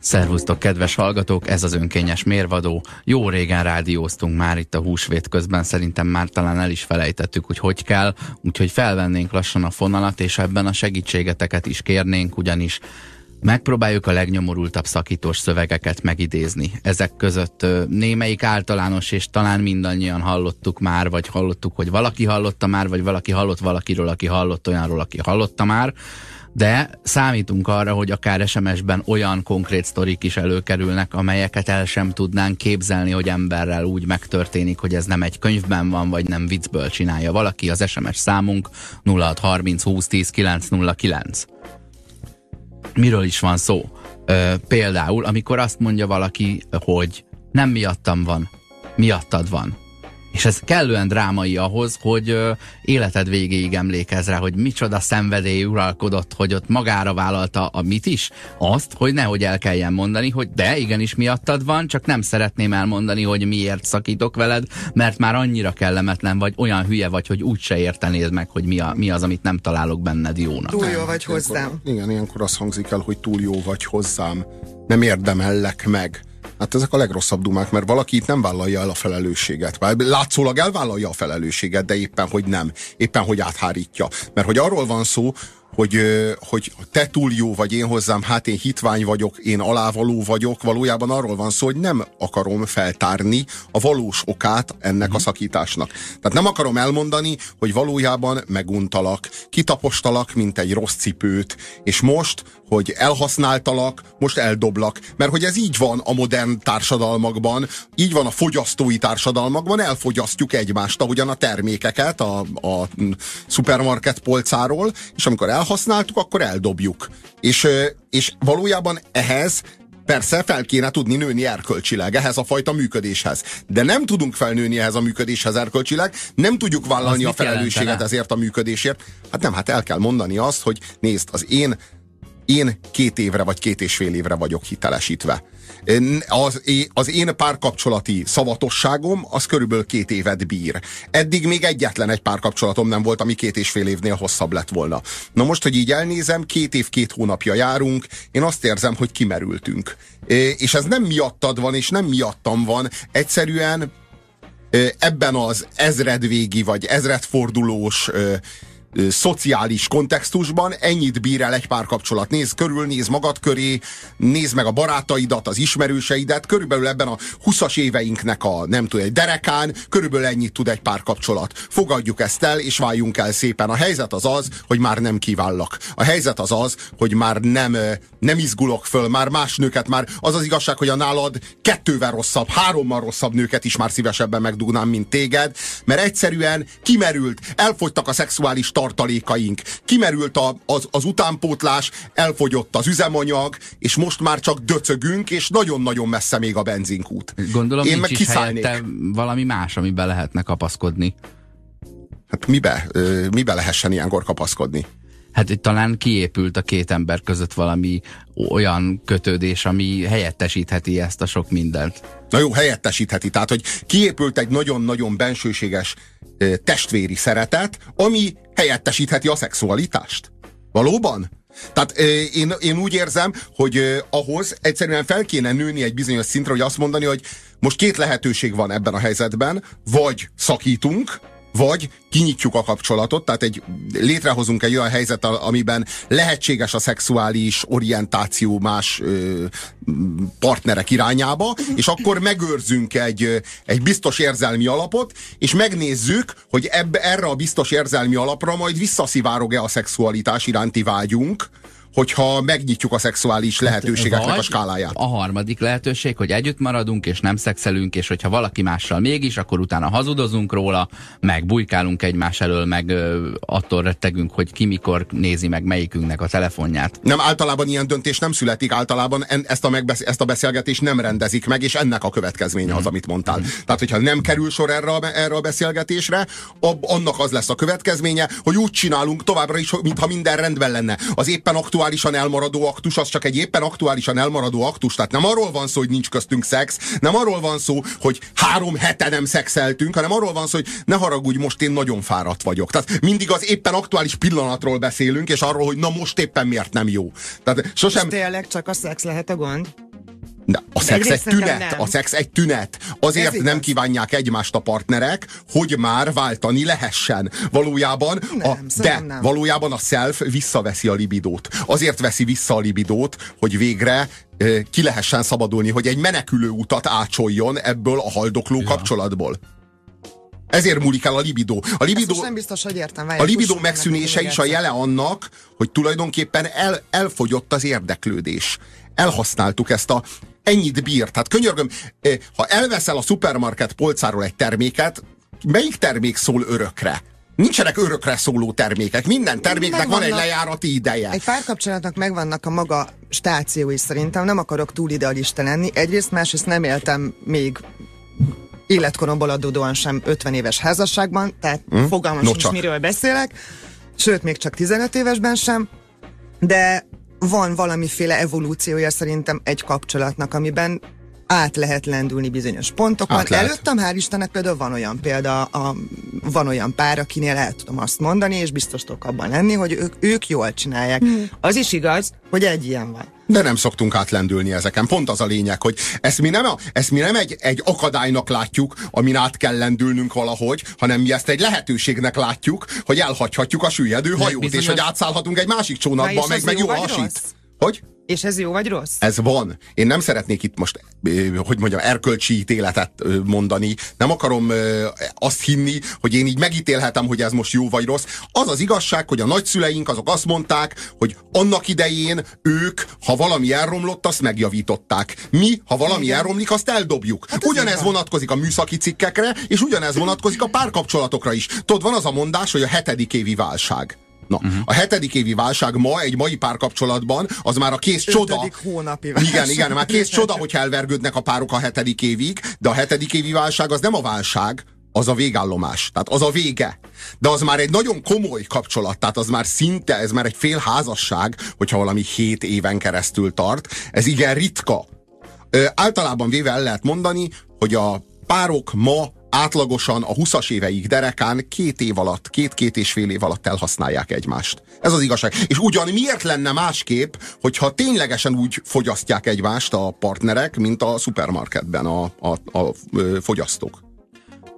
Szervusztok, kedves hallgatók, ez az önkényes mérvadó. Jó régen rádióztunk már itt a húsvét közben, szerintem már talán el is felejtettük, hogy hogy kell, úgyhogy felvennénk lassan a fonalat, és ebben a segítségeteket is kérnénk, ugyanis Megpróbáljuk a legnyomorultabb szakítós szövegeket megidézni. Ezek között némelyik általános, és talán mindannyian hallottuk már, vagy hallottuk, hogy valaki hallotta már, vagy valaki hallott valakiről, aki hallott olyanról, aki hallotta már de számítunk arra, hogy akár SMS-ben olyan konkrét sztorik is előkerülnek, amelyeket el sem tudnánk képzelni, hogy emberrel úgy megtörténik, hogy ez nem egy könyvben van, vagy nem viccből csinálja valaki. Az SMS számunk 0630 20 10 909. Miről is van szó? Ö, például, amikor azt mondja valaki, hogy nem miattam van, miattad van és ez kellően drámai ahhoz, hogy életed végéig emlékezz rá, hogy micsoda szenvedély uralkodott, hogy ott magára vállalta a mit is? Azt, hogy nehogy el kelljen mondani, hogy de igenis miattad van, csak nem szeretném elmondani, hogy miért szakítok veled, mert már annyira kellemetlen vagy, olyan hülye vagy, hogy úgyse értenéd meg, hogy mi, a, mi az, amit nem találok benned jónak. Túl jó vagy hozzám. Ilyenkor, igen, ilyenkor azt hangzik el, hogy túl jó vagy hozzám. Nem érdemellek meg Hát ezek a legrosszabb dumák, mert valaki itt nem vállalja el a felelősséget. Látszólag elvállalja a felelősséget, de éppen, hogy nem. Éppen, hogy áthárítja. Mert hogy arról van szó, hogy, hogy te túl jó vagy én hozzám, hát én hitvány vagyok, én alávaló vagyok, valójában arról van szó, hogy nem akarom feltárni a valós okát ennek a mhm. szakításnak. Tehát nem akarom elmondani, hogy valójában meguntalak, kitapostalak, mint egy rossz cipőt, és most, hogy elhasználtalak, most eldoblak. Mert hogy ez így van a modern társadalmakban, így van a fogyasztói társadalmakban, elfogyasztjuk egymást, ahogyan a termékeket a, a szupermarket polcáról, és amikor el elhasználtuk, akkor eldobjuk. És, és valójában ehhez Persze fel kéne tudni nőni erkölcsileg ehhez a fajta működéshez. De nem tudunk felnőni ehhez a működéshez erkölcsileg, nem tudjuk vállalni a felelősséget jelentene? ezért a működésért. Hát nem, hát el kell mondani azt, hogy nézd, az én, én két évre vagy két és fél évre vagyok hitelesítve az, az én párkapcsolati szavatosságom az körülbelül két évet bír. Eddig még egyetlen egy párkapcsolatom nem volt, ami két és fél évnél hosszabb lett volna. Na most, hogy így elnézem, két év, két hónapja járunk, én azt érzem, hogy kimerültünk. És ez nem miattad van, és nem miattam van, egyszerűen ebben az ezredvégi vagy ezredfordulós szociális kontextusban ennyit bír el egy párkapcsolat. Nézd körül, nézd magad köré, nézd meg a barátaidat, az ismerőseidet, körülbelül ebben a 20-as éveinknek a nem tudom, egy derekán, körülbelül ennyit tud egy párkapcsolat. Fogadjuk ezt el, és váljunk el szépen. A helyzet az az, hogy már nem kívállak. A helyzet az az, hogy már nem, nem izgulok föl, már más nőket, már az az igazság, hogy a nálad kettővel rosszabb, hárommal rosszabb nőket is már szívesebben megdugnám, mint téged, mert egyszerűen kimerült, elfogytak a szexuális tartalékaink, kimerült a, az, az utánpótlás, elfogyott az üzemanyag, és most már csak döcögünk, és nagyon-nagyon messze még a benzinkút. Gondolom, Én meg is valami más, amiben lehetne kapaszkodni. Hát mibe, mibe lehessen ilyenkor kapaszkodni? Hát itt talán kiépült a két ember között valami olyan kötődés, ami helyettesítheti ezt a sok mindent. Na jó, helyettesítheti. Tehát, hogy kiépült egy nagyon-nagyon bensőséges testvéri szeretet, ami helyettesítheti a szexualitást. Valóban? Tehát én, én úgy érzem, hogy ahhoz egyszerűen fel kéne nőni egy bizonyos szintre, hogy azt mondani, hogy most két lehetőség van ebben a helyzetben, vagy szakítunk, vagy kinyitjuk a kapcsolatot, tehát egy, létrehozunk egy olyan helyzet, amiben lehetséges a szexuális orientáció más ö, partnerek irányába, és akkor megőrzünk egy, egy biztos érzelmi alapot, és megnézzük, hogy ebbe, erre a biztos érzelmi alapra majd visszaszivárog-e a szexualitás iránti vágyunk, hogyha megnyitjuk a szexuális hát, lehetőségeknek hát, a skáláját. A harmadik lehetőség, hogy együtt maradunk, és nem szexelünk, és hogyha valaki mással mégis, akkor utána hazudozunk róla, meg bujkálunk egymás elől, meg ö, attól rettegünk, hogy ki mikor nézi meg melyikünknek a telefonját. Nem, általában ilyen döntés nem születik, általában en, ezt, a megbesz, ezt a beszélgetést nem rendezik meg, és ennek a következménye az, amit mondtál. Mm. Tehát, hogyha nem kerül sor erre a, erre a beszélgetésre, ab, annak az lesz a következménye, hogy úgy csinálunk továbbra is, mintha minden rendben lenne. Az éppen aktuális aktuálisan elmaradó aktus, az csak egy éppen aktuálisan elmaradó aktus. Tehát nem arról van szó, hogy nincs köztünk szex, nem arról van szó, hogy három hete nem szexeltünk, hanem arról van szó, hogy ne haragudj, most én nagyon fáradt vagyok. Tehát mindig az éppen aktuális pillanatról beszélünk, és arról, hogy na most éppen miért nem jó. Tehát sosem... És tényleg csak a szex lehet a gond? De a szex egy tünet, a szex egy tünet. Azért nem kívánják egymást a partnerek, hogy már váltani lehessen. Valójában, nem, a, de nem. valójában a self visszaveszi a libidót. Azért veszi vissza a libidót, hogy végre ö, ki lehessen szabadulni, hogy egy menekülő utat ácsoljon ebből a haldokló ja. kapcsolatból. Ezért múlik el a libidó. A libidó, nem biztos, hogy értem. a libidó megszűnése is a jele annak, hogy tulajdonképpen el, elfogyott az érdeklődés. Elhasználtuk ezt a ennyit bír. Tehát könyörgöm, ha elveszel a szupermarket polcáról egy terméket, melyik termék szól örökre? Nincsenek örökre szóló termékek. Minden terméknek megvannak, van egy lejárati ideje. Egy párkapcsolatnak megvannak a maga stációi szerintem. Nem akarok túl idealista lenni. Egyrészt, másrészt nem éltem még életkoromból adódóan sem 50 éves házasságban, tehát hmm? fogalmam no, sincs, miről beszélek. Sőt, még csak 15 évesben sem. De van valamiféle evolúciója szerintem egy kapcsolatnak, amiben át lehet lendülni bizonyos pontokon. Előttem, hál' Istennek például van olyan példa, a, van olyan pár, akinél el tudom azt mondani, és biztos tudok abban lenni, hogy ők, ők jól csinálják. Mm. Az is igaz, hogy egy ilyen van. De nem szoktunk átlendülni ezeken. Pont az a lényeg, hogy ezt mi nem, a, ezt mi nem egy, egy akadálynak látjuk, amin át kell lendülnünk valahogy, hanem mi ezt egy lehetőségnek látjuk, hogy elhagyhatjuk a süllyedő hajót, bizonyos... és hogy átszállhatunk egy másik csónakba, meg, meg jó hasít. Rossz? Hogy? És ez jó vagy rossz? Ez van. Én nem szeretnék itt most, hogy mondjam, erkölcsi ítéletet mondani. Nem akarom azt hinni, hogy én így megítélhetem, hogy ez most jó vagy rossz. Az az igazság, hogy a nagyszüleink azok azt mondták, hogy annak idején ők, ha valami elromlott, azt megjavították. Mi, ha valami Igen. elromlik, azt eldobjuk. Hát ugyanez vonatkozik a műszaki cikkekre, és ugyanez vonatkozik a párkapcsolatokra is. Tudod, van az a mondás, hogy a hetedik évi válság. Na, uh-huh. a hetedik évi válság ma egy mai párkapcsolatban az már a kész csoda. hónapi válság. Igen, igen, már kész csoda, hogy elvergődnek a párok a hetedik évig, de a hetedik évi válság az nem a válság, az a végállomás. Tehát az a vége. De az már egy nagyon komoly kapcsolat, tehát az már szinte, ez már egy fél házasság, hogyha valami hét éven keresztül tart. Ez igen ritka. Ö, általában véve el lehet mondani, hogy a párok ma átlagosan a 20-as éveik derekán két év alatt, két-két és fél év alatt elhasználják egymást. Ez az igazság. És ugyan miért lenne másképp, hogyha ténylegesen úgy fogyasztják egymást a partnerek, mint a szupermarketben a, a, a, fogyasztók?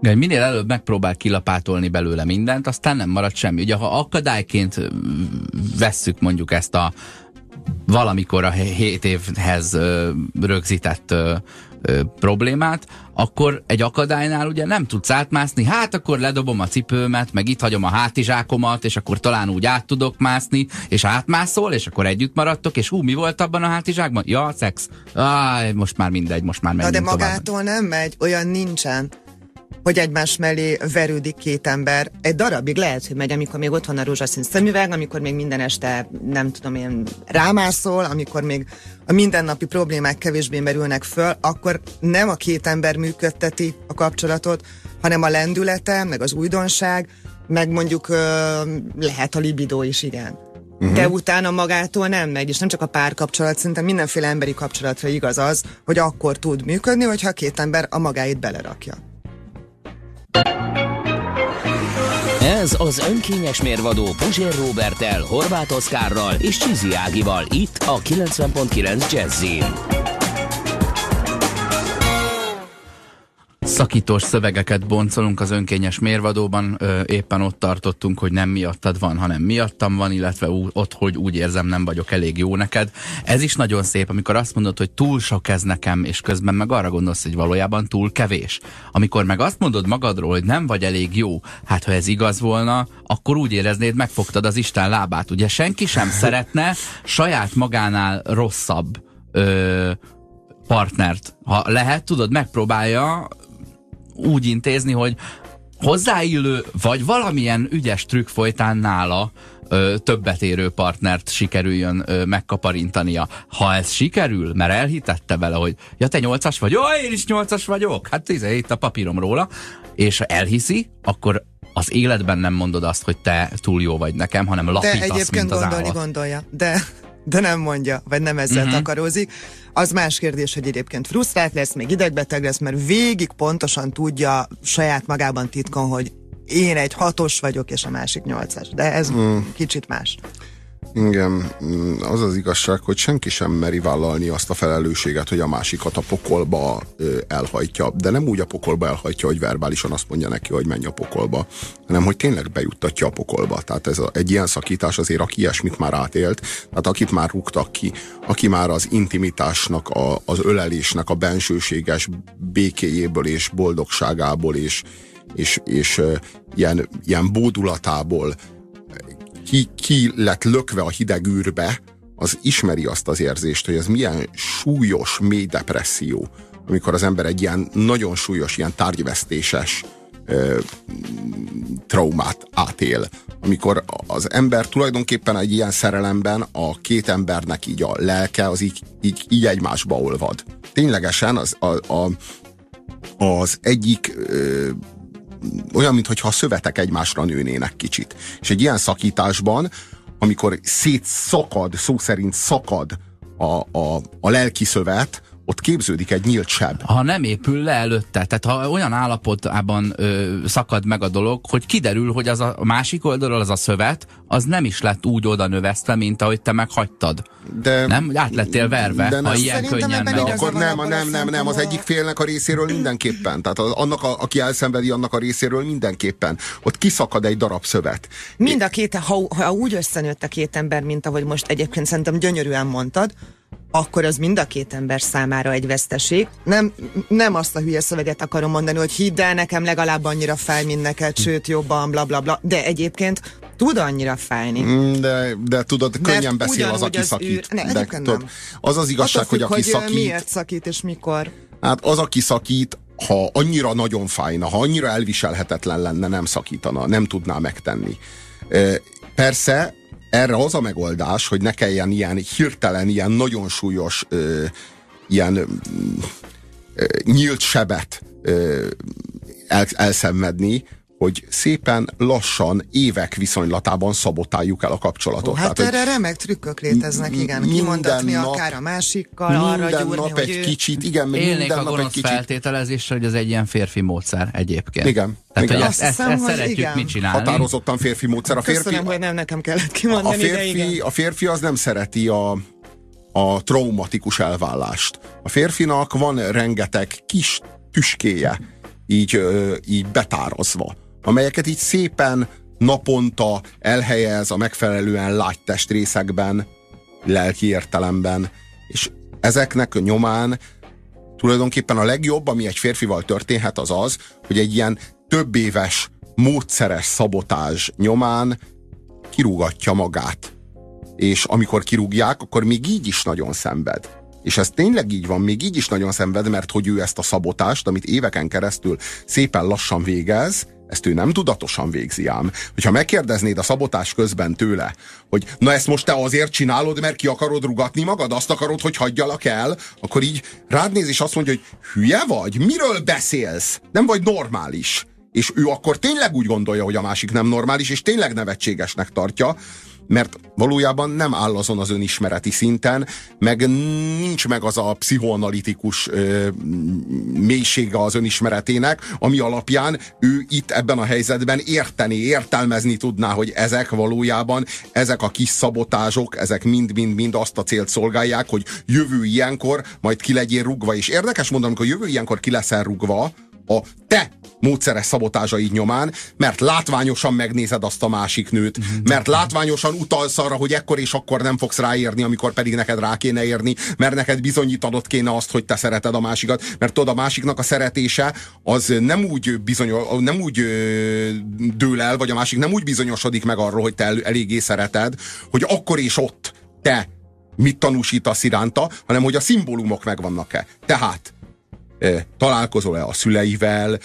De minél előbb megpróbál kilapátolni belőle mindent, aztán nem marad semmi. Ugye ha akadályként vesszük mondjuk ezt a valamikor a 7 évhez rögzített ö, problémát, akkor egy akadálynál ugye nem tudsz átmászni, hát akkor ledobom a cipőmet, meg itt hagyom a hátizsákomat, és akkor talán úgy át tudok mászni, és átmászol, és akkor együtt maradtok, és hú, mi volt abban a hátizsákban? Ja, szex. Áj, most már mindegy, most már menjünk Na de magától tovább. nem megy, olyan nincsen hogy egymás mellé verődik két ember. Egy darabig lehet, hogy megy, amikor még ott van a rózsaszín szemüveg, amikor még minden este, nem tudom én, rámászol, amikor még a mindennapi problémák kevésbé merülnek föl, akkor nem a két ember működteti a kapcsolatot, hanem a lendülete, meg az újdonság, meg mondjuk lehet a libidó is, igen. Uh-huh. De utána magától nem megy, és nem csak a párkapcsolat, szerintem mindenféle emberi kapcsolatra igaz az, hogy akkor tud működni, hogyha a két ember a magáit belerakja. Ez az önkényes mérvadó Puzsér Robertel, Horváth Oszkárral és Csizi Ágival itt a 90.9 Jazzin. Szakítós szövegeket boncolunk az önkényes mérvadóban. Ö, éppen ott tartottunk, hogy nem miattad van, hanem miattam van, illetve ú, ott, hogy úgy érzem, nem vagyok elég jó neked. Ez is nagyon szép, amikor azt mondod, hogy túl sok ez nekem, és közben meg arra gondolsz, hogy valójában túl kevés. Amikor meg azt mondod magadról, hogy nem vagy elég jó, hát ha ez igaz volna, akkor úgy éreznéd, megfogtad az Isten lábát. Ugye senki sem szeretne saját magánál rosszabb ö, partnert. Ha lehet, tudod, megpróbálja úgy intézni, hogy hozzáillő, vagy valamilyen ügyes trükk folytán nála ö, többet érő partnert sikerüljön ö, megkaparintania. Ha ez sikerül, mert elhitette vele, hogy ja, te nyolcas vagy, jó, én is nyolcas vagyok, hát tíze itt a papírom róla, és elhiszi, akkor az életben nem mondod azt, hogy te túl jó vagy nekem, hanem lapítasz, De egyébként mint az gondolni állat. gondolja, de, de nem mondja, vagy nem ezzel uh-huh. takarózik. Az más kérdés, hogy egyébként frusztrált lesz, még idegbeteg lesz, mert végig pontosan tudja saját magában titkon, hogy én egy hatos vagyok, és a másik nyolcas. De ez mm. kicsit más. Igen, mm, az az igazság, hogy senki sem meri vállalni azt a felelősséget, hogy a másikat a pokolba elhajtja, de nem úgy a pokolba elhajtja, hogy verbálisan azt mondja neki, hogy menj a pokolba, hanem hogy tényleg bejuttatja a pokolba. Tehát ez a, egy ilyen szakítás azért, aki ilyesmit már átélt, tehát akit már rúgtak ki, aki már az intimitásnak, a, az ölelésnek a bensőséges békéjéből és boldogságából és, és, és ilyen, ilyen bódulatából ki, ki lett lökve a hideg űrbe, az ismeri azt az érzést, hogy ez milyen súlyos, mély depresszió, amikor az ember egy ilyen nagyon súlyos, ilyen tárgyvesztéses ö, traumát átél. Amikor az ember tulajdonképpen egy ilyen szerelemben a két embernek így a lelke az így, így, így egymásba olvad. Ténylegesen az, a, a, az egyik ö, olyan, mintha a szövetek egymásra nőnének kicsit. És egy ilyen szakításban, amikor szétszakad, szó szerint szakad a, a, a lelki szövet, ott képződik egy nyílt seb. Ha nem épül le előtte, tehát ha olyan állapotában ö, szakad meg a dolog, hogy kiderül, hogy az a másik oldalról az a szövet, az nem is lett úgy oda növesztve, mint ahogy te meghagytad. De, nem? Át lettél verve, de nem. ha ilyen könnyen igaza akkor nem, nem, nem, nem, az egyik félnek a részéről mindenképpen. Tehát az, annak, a, aki elszenvedi, annak a részéről mindenképpen. Ott kiszakad egy darab szövet. Mind a két, ha, ha úgy összenőtt a két ember, mint ahogy most egyébként szerintem gyönyörűen mondtad, akkor az mind a két ember számára egy veszteség. Nem, nem azt a hülye szöveget akarom mondani, hogy hidd el, nekem legalább annyira fáj, mint neked, sőt jobban, bla bla bla, de egyébként tud annyira fájni. Mm, De, de tudod, könnyen Mert beszél az, aki az szakít. űr- Ne, de, tudod, az az igazság, Attól hogy függ, aki hogy szakít, miért szakít és mikor. hát az, aki szakít, ha annyira nagyon fájna, ha annyira elviselhetetlen lenne, nem szakítana, nem tudná megtenni. Persze, erre az a megoldás, hogy ne kelljen ilyen hirtelen, ilyen nagyon súlyos, ö, ilyen ö, nyílt sebet ö, el, elszenvedni, hogy szépen lassan, évek viszonylatában szabotáljuk el a kapcsolatot. Ó, hát Tehát, erre remek trükkök léteznek, igen. Kimondatni nap- akár a másikkal, arra minden gyúrni, nap hogy egy ő... kicsit, igen, minden a nap egy kicsit. feltételezéssel, hogy ez egy ilyen férfi módszer egyébként. Igen, Tehát, igen. hogy ezt, ezt, ezt szeretjük igen. mit csinálni. Határozottan férfi módszer. A férfi, Köszönöm, hogy nem nekem kellett a kimondani, de férfi, igen. a férfi az nem szereti a, a traumatikus elvállást. A férfinak van rengeteg kis tüskéje, így, így betárazva, amelyeket így szépen naponta elhelyez a megfelelően lágy testrészekben, lelki értelemben, és ezeknek a nyomán tulajdonképpen a legjobb, ami egy férfival történhet, az az, hogy egy ilyen több éves módszeres szabotázs nyomán kirúgatja magát. És amikor kirúgják, akkor még így is nagyon szenved. És ez tényleg így van, még így is nagyon szenved, mert hogy ő ezt a szabotást, amit éveken keresztül szépen lassan végez, ezt ő nem tudatosan végzi ám. Hogyha megkérdeznéd a szabotás közben tőle, hogy na ezt most te azért csinálod, mert ki akarod rugatni magad, azt akarod, hogy hagyjalak el, akkor így rád néz és azt mondja, hogy hülye vagy? Miről beszélsz? Nem vagy normális. És ő akkor tényleg úgy gondolja, hogy a másik nem normális, és tényleg nevetségesnek tartja, mert valójában nem áll azon az önismereti szinten, meg nincs meg az a pszichoanalitikus ö, mélysége az önismeretének, ami alapján ő itt ebben a helyzetben érteni, értelmezni tudná, hogy ezek valójában, ezek a kis szabotázsok, ezek mind-mind-mind azt a célt szolgálják, hogy jövő ilyenkor majd ki legyél rugva. És érdekes mondom, hogy jövő ilyenkor ki leszel rugva, a te módszeres szabotázsaid nyomán, mert látványosan megnézed azt a másik nőt, mert látványosan utalsz arra, hogy ekkor és akkor nem fogsz ráérni, amikor pedig neked rá kéne érni, mert neked bizonyítanod kéne azt, hogy te szereted a másikat, mert tudod, a másiknak a szeretése az nem úgy bizonyos, nem úgy dől el, vagy a másik nem úgy bizonyosodik meg arról, hogy te el, eléggé szereted, hogy akkor és ott te mit tanúsítasz iránta, hanem hogy a szimbólumok megvannak-e. Tehát találkozol-e a szüleivel,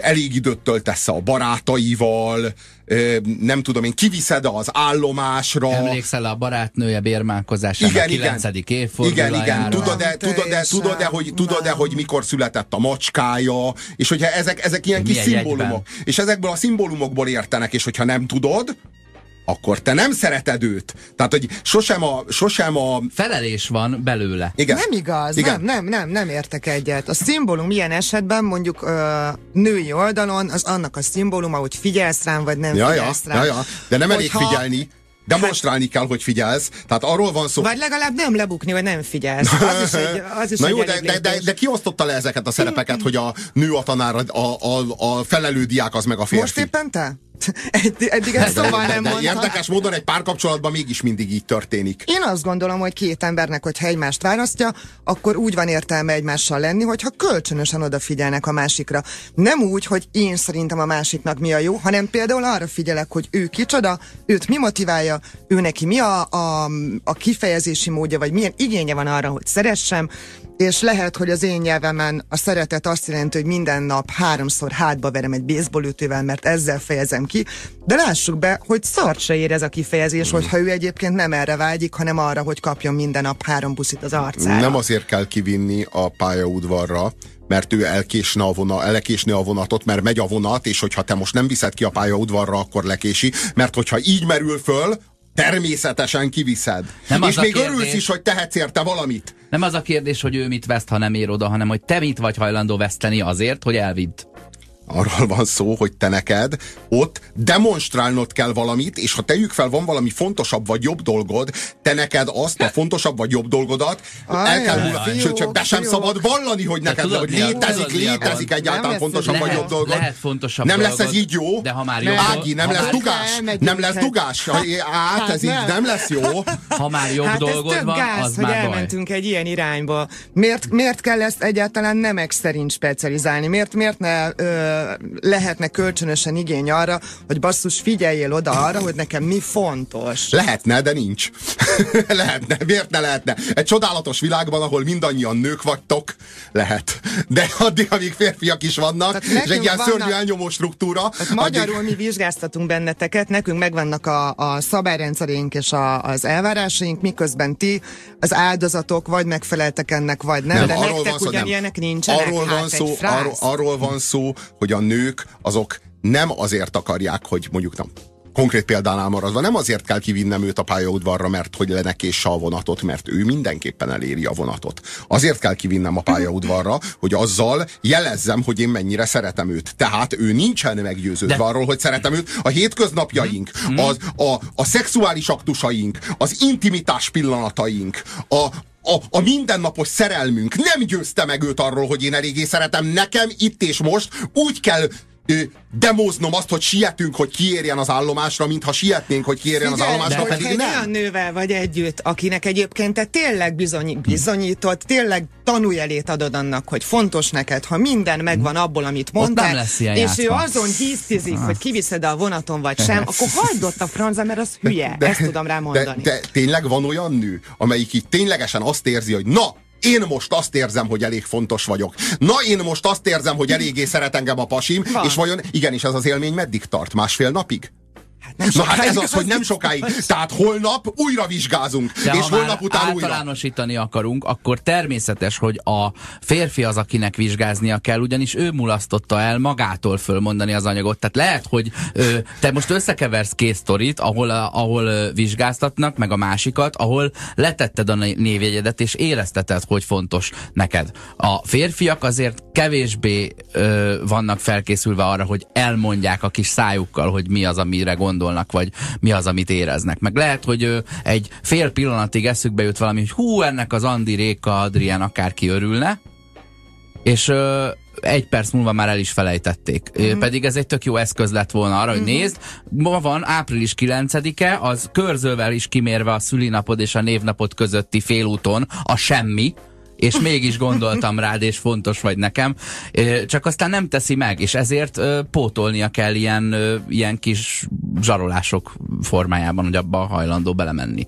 elég időt töltesz a barátaival, nem tudom én, kiviszed az állomásra. Emlékszel a barátnője bérmálkozásának Igen, 9. igen. évfordulójára? Igen, igen. Tudod-e, tudod-e, tudod-e, hogy, tudod-e, hogy mikor született a macskája, és hogyha ezek, ezek ilyen kis Milyen jegyben? szimbólumok, és ezekből a szimbólumokból értenek, és hogyha nem tudod, akkor te nem szereted őt. Tehát, hogy sosem a, sosem a Felelés van belőle. igen. Nem igaz, Igen. nem, nem, nem, nem értek egyet. A szimbólum ilyen esetben mondjuk ö, női oldalon az annak a szimbóluma, hogy figyelsz rám, vagy nem Ja, ja, figyelsz rám. ja, ja. De nem elég Hogyha- figyelni. demonstrálni kell, hogy figyelsz. Tehát arról van szó. Vagy legalább nem lebukni, vagy nem figyelsz. Az is egy, az is Na egy jó, de, de, de, de ki osztotta le ezeket a szerepeket, hogy a nő a tanár, a, a, a felelő diák az meg a férfi? Most éppen te? Eddig, eddig ezt szóval nem de mondtad. érdekes módon egy párkapcsolatban mégis mindig így történik. Én azt gondolom, hogy két embernek, hogyha egymást választja, akkor úgy van értelme egymással lenni, hogyha kölcsönösen odafigyelnek a másikra. Nem úgy, hogy én szerintem a másiknak mi a jó, hanem például arra figyelek, hogy ő kicsoda, őt mi motiválja, ő neki mi a, a, a kifejezési módja, vagy milyen igénye van arra, hogy szeressem, és lehet, hogy az én nyelvemen a szeretet azt jelenti, hogy minden nap háromszor hátba verem egy baseballütővel, mert ezzel fejezem ki, de lássuk be, hogy szart se ér ez a kifejezés, hogyha ő egyébként nem erre vágyik, hanem arra, hogy kapjon minden nap három buszit az arcára. Nem azért kell kivinni a pályaudvarra, mert ő elkésne a, vona, elkésne a vonatot, mert megy a vonat, és hogyha te most nem viszed ki a pályaudvarra, akkor lekési, mert hogyha így merül föl, természetesen kiviszed. Nem és még kérdés. örülsz is, hogy tehetsz érte valamit. Nem az a kérdés, hogy ő mit veszt, ha nem ér oda, hanem hogy te mit vagy hajlandó veszteni azért, hogy elvidd. Arról van szó, hogy te neked ott demonstrálnod kell valamit, és ha tegyük fel, van valami fontosabb vagy jobb dolgod, te neked azt a fontosabb vagy jobb dolgodat el kell fiúk, sőt, csak be sem fiúk. szabad vallani, hogy neked tudod, hogy létezik, létezik egyáltalán fontosabb vagy jobb dolgod. lehet fontosabb Nem lesz ez így jó? De ha már jobb, Ági, nem lesz dugás? Nem lesz hát- dugás? Hát Hát ez így nem. lesz jó. ha már jobb hát dolgod van, az hogy már baj. elmentünk egy ilyen irányba. Miért, miért kell ezt egyáltalán nemek szerint specializálni? Miért, miért ne lehetne kölcsönösen igény arra, hogy basszus figyeljél oda arra, hogy nekem mi fontos? Lehetne, de nincs. lehetne, miért ne lehetne? Egy csodálatos világban, ahol mindannyian nők vagytok, lehet. De addig, amíg férfiak is vannak, Tehát és egy ilyen vannak- szörnyű elnyomó struktúra, Hát magyarul mi vizsgáztatunk benneteket, nekünk megvannak a, a szabályrendszerénk és a, az elvárásaink, miközben ti az áldozatok vagy megfeleltek ennek, vagy nem, de nektek ugyanilyenek nincsenek. Arról hát van, szó, arról, arról van szó, hogy a nők azok nem azért akarják, hogy mondjuk nem konkrét példánál maradva, nem azért kell kivinnem őt a pályaudvarra, mert hogy lenekésse a vonatot, mert ő mindenképpen eléri a vonatot. Azért kell kivinnem a pályaudvarra, hogy azzal jelezzem, hogy én mennyire szeretem őt. Tehát ő nincsen meggyőződve De- arról, hogy szeretem őt. A hétköznapjaink, az, a, a szexuális aktusaink, az intimitás pillanataink, a, a, a mindennapos szerelmünk nem győzte meg őt arról, hogy én eléggé szeretem. Nekem itt és most úgy kell demóznom azt, hogy sietünk, hogy kiérjen az állomásra, mintha sietnénk, hogy kiérjen az Figyelj, állomásra, de pedig egy nem. olyan nővel vagy együtt, akinek egyébként te tényleg bizony, bizonyított, tényleg tanújelét adod annak, hogy fontos neked, ha minden megvan abból, amit mondtál, és ő játszma. azon hisztizik, hogy kiviszed a vonaton vagy sem, akkor hagyd ott a francba, mert az hülye. Ezt tudom rá mondani. De, de tényleg van olyan nő, amelyik így ténylegesen azt érzi, hogy na, én most azt érzem, hogy elég fontos vagyok. Na, én most azt érzem, hogy eléggé szeret engem a pasim, Van. és vajon igenis ez az élmény meddig tart? Másfél napig? Nem Na hát ez az, hogy nem sokáig. Tehát holnap újra vizsgázunk, De és holnap után újra. általánosítani akarunk, akkor természetes, hogy a férfi az, akinek vizsgáznia kell, ugyanis ő mulasztotta el magától fölmondani az anyagot. Tehát lehet, hogy ö, te most összekeversz két sztorit, ahol, ahol vizsgáztatnak, meg a másikat, ahol letetted a né- névjegyedet, és érezteted, hogy fontos neked. A férfiak azért kevésbé ö, vannak felkészülve arra, hogy elmondják a kis szájukkal, hogy mi az, amire gondolnak, vagy mi az, amit éreznek. Meg lehet, hogy egy fél pillanatig eszükbe jut valami, hogy hú, ennek az Andi, Réka, Adrián akárki örülne, és egy perc múlva már el is felejtették. Mm. Pedig ez egy tök jó eszköz lett volna arra, hogy nézd, ma van április 9-e, az körzővel is kimérve a szülinapod és a névnapod közötti félúton a semmi, és mégis gondoltam rád, és fontos vagy nekem, csak aztán nem teszi meg, és ezért pótolnia kell ilyen, ilyen kis zsarolások formájában, hogy abba hajlandó belemenni.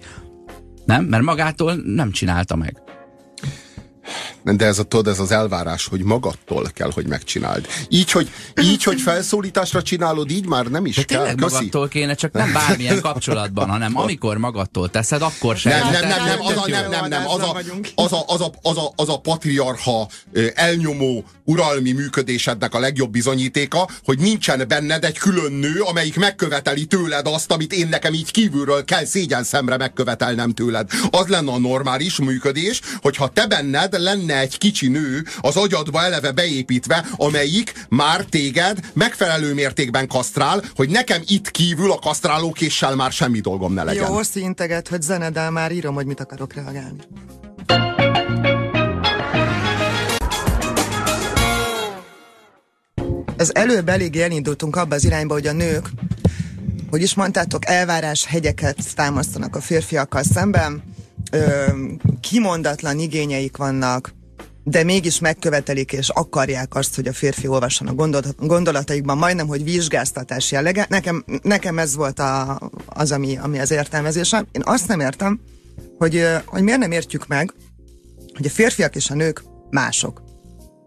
Nem? Mert magától nem csinálta meg. De ez a, tudod, ez az elvárás, hogy magadtól kell, hogy megcsináld. Így, hogy, így, hogy felszólításra csinálod, így már nem is De kell. tényleg Köszi. magadtól kéne, csak nem bármilyen kapcsolatban, hanem amikor magadtól teszed, akkor sem. Nem, nem, nem, nem, az a, nem, nem, nem, az a, az a, az a, az a, az a patriarha elnyomó uralmi működésednek a legjobb bizonyítéka, hogy nincsen benned egy külön nő, amelyik megköveteli tőled azt, amit én nekem így kívülről kell szégyen szemre megkövetelnem tőled. Az lenne a normális működés, hogyha te benned lenne lenne egy kicsi nő az agyadba eleve beépítve, amelyik már téged megfelelő mértékben kasztrál, hogy nekem itt kívül a kasztrálókéssel már semmi dolgom ne legyen. Jó, szinteget, hogy zenedel már írom, hogy mit akarok reagálni. Ez előbb elég elindultunk abba az irányba, hogy a nők, hogy is mondtátok, elvárás hegyeket támasztanak a férfiakkal szemben, ö, kimondatlan igényeik vannak, de mégis megkövetelik és akarják azt, hogy a férfi olvasson a gondolat, gondolataikban, majdnem, hogy vizsgáztatás jellege. Nekem, nekem ez volt a, az, ami, ami az értelmezésem. Én azt nem értem, hogy, hogy miért nem értjük meg, hogy a férfiak és a nők mások.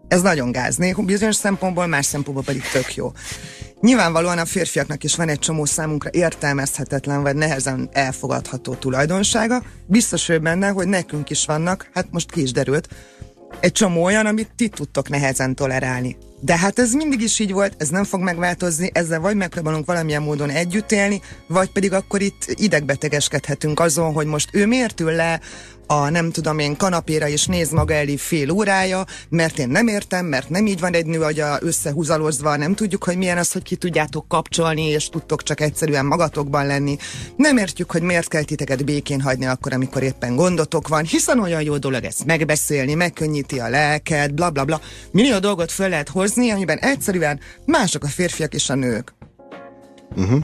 Ez nagyon gáz. bizonyos szempontból, más szempontból pedig tök jó. Nyilvánvalóan a férfiaknak is van egy csomó számunkra értelmezhetetlen vagy nehezen elfogadható tulajdonsága. Biztos ő benne, hogy nekünk is vannak, hát most ki is derült, egy csomó olyan, amit ti tudtok nehezen tolerálni. De hát ez mindig is így volt, ez nem fog megváltozni, ezzel vagy megpróbálunk valamilyen módon együtt élni, vagy pedig akkor itt idegbetegeskedhetünk azon, hogy most ő miért ül le a nem tudom én kanapéra és néz maga elé fél órája, mert én nem értem, mert nem így van egy nő agya összehúzalozva, nem tudjuk, hogy milyen az, hogy ki tudjátok kapcsolni, és tudtok csak egyszerűen magatokban lenni. Nem értjük, hogy miért kell titeket békén hagyni akkor, amikor éppen gondotok van, hiszen olyan jó dolog ezt megbeszélni, megkönnyíti a lelked, bla bla bla. Millió dolgot föl lehet hozni, amiben egyszerűen mások a férfiak és a nők. Uh-huh.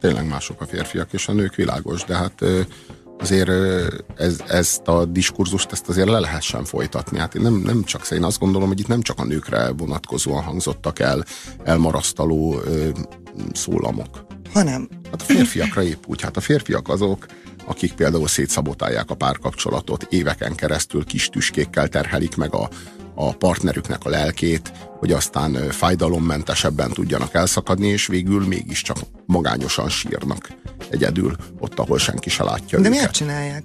Tényleg mások a férfiak és a nők, világos, de hát azért ez, ezt a diskurzust ezt azért le lehessen folytatni. Hát én nem, nem csak, én azt gondolom, hogy itt nem csak a nőkre vonatkozóan hangzottak el elmarasztaló ö, szólamok. Hanem. Hát a férfiakra épp úgy. Hát a férfiak azok, akik például szétszabotálják a párkapcsolatot, éveken keresztül kis tüskékkel terhelik meg a, a partnerüknek a lelkét, hogy aztán fájdalommentesebben tudjanak elszakadni, és végül mégiscsak magányosan sírnak egyedül, ott, ahol senki se látja De őket. miért csinálják?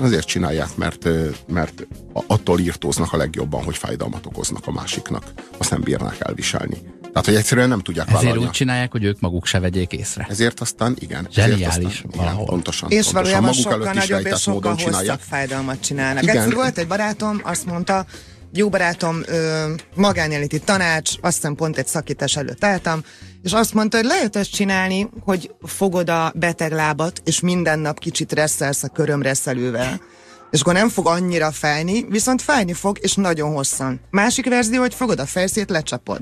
Azért csinálják, mert, mert attól írtóznak a legjobban, hogy fájdalmat okoznak a másiknak. Azt nem bírnák elviselni. Tehát, hogy egyszerűen nem tudják Ezért vállalni. úgy csinálják, hogy ők maguk se vegyék észre. Ezért aztán igen. Zseniális aztán, valahol. igen, pontosan. És pontosan. valójában Maguk sokkal előtt is nagyobb és sokkal hosszabb csinálják. fájdalmat csinálnak. Igen. Egyszer volt egy barátom, azt mondta, jó barátom, ö, magánjeliti tanács, azt hiszem pont egy szakítás előtt álltam, és azt mondta, hogy lehet ezt csinálni, hogy fogod a beteg lábat, és minden nap kicsit reszelsz a körömreszelővel. És akkor nem fog annyira fájni, viszont fájni fog, és nagyon hosszan. Másik verzió, hogy fogod a fejszét, lecsapod.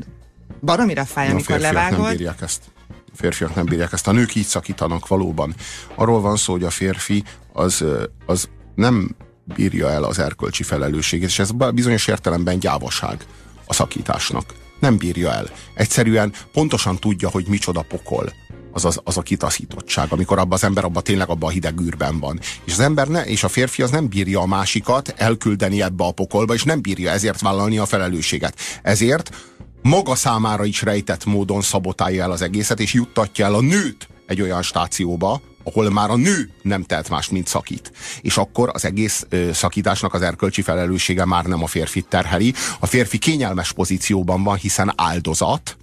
Baromira fáj, A amikor férfiak nem levágod. bírják ezt. A férfiak nem bírják ezt. A nők így szakítanak valóban. Arról van szó, hogy a férfi az, az nem bírja el az erkölcsi felelősségét, és ez bizonyos értelemben gyávaság a szakításnak. Nem bírja el. Egyszerűen pontosan tudja, hogy micsoda pokol az, az, az a kitaszítottság, amikor abban az ember abban tényleg abban a hideg űrben van. És az ember ne, és a férfi az nem bírja a másikat elküldeni ebbe a pokolba, és nem bírja ezért vállalni a felelősséget. Ezért maga számára is rejtett módon szabotálja el az egészet, és juttatja el a nőt egy olyan stációba, ahol már a nő nem tehet más, mint szakít. És akkor az egész ö, szakításnak az erkölcsi felelőssége már nem a férfit terheli. A férfi kényelmes pozícióban van, hiszen áldozat,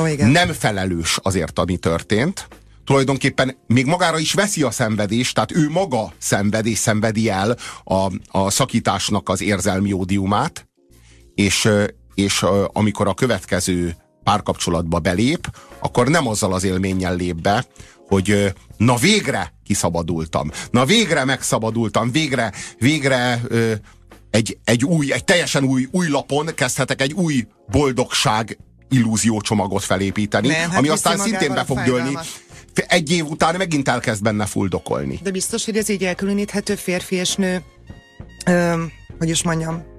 Ó, igen. nem felelős azért, ami történt, tulajdonképpen még magára is veszi a szenvedést, tehát ő maga szenved és szenvedi el a, a szakításnak az érzelmi ódiumát, és, és amikor a következő párkapcsolatba belép, akkor nem azzal az élménnyel lép be, hogy na végre kiszabadultam, na végre megszabadultam, végre, végre egy, egy új, egy teljesen új, új lapon kezdhetek egy új boldogság illúziócsomagot felépíteni, Nem, hát ami aztán szintén be fog dőlni. Egy év után megint elkezd benne fuldokolni. De biztos, hogy ez így elkülöníthető férfi és nő, ö, hogy is mondjam,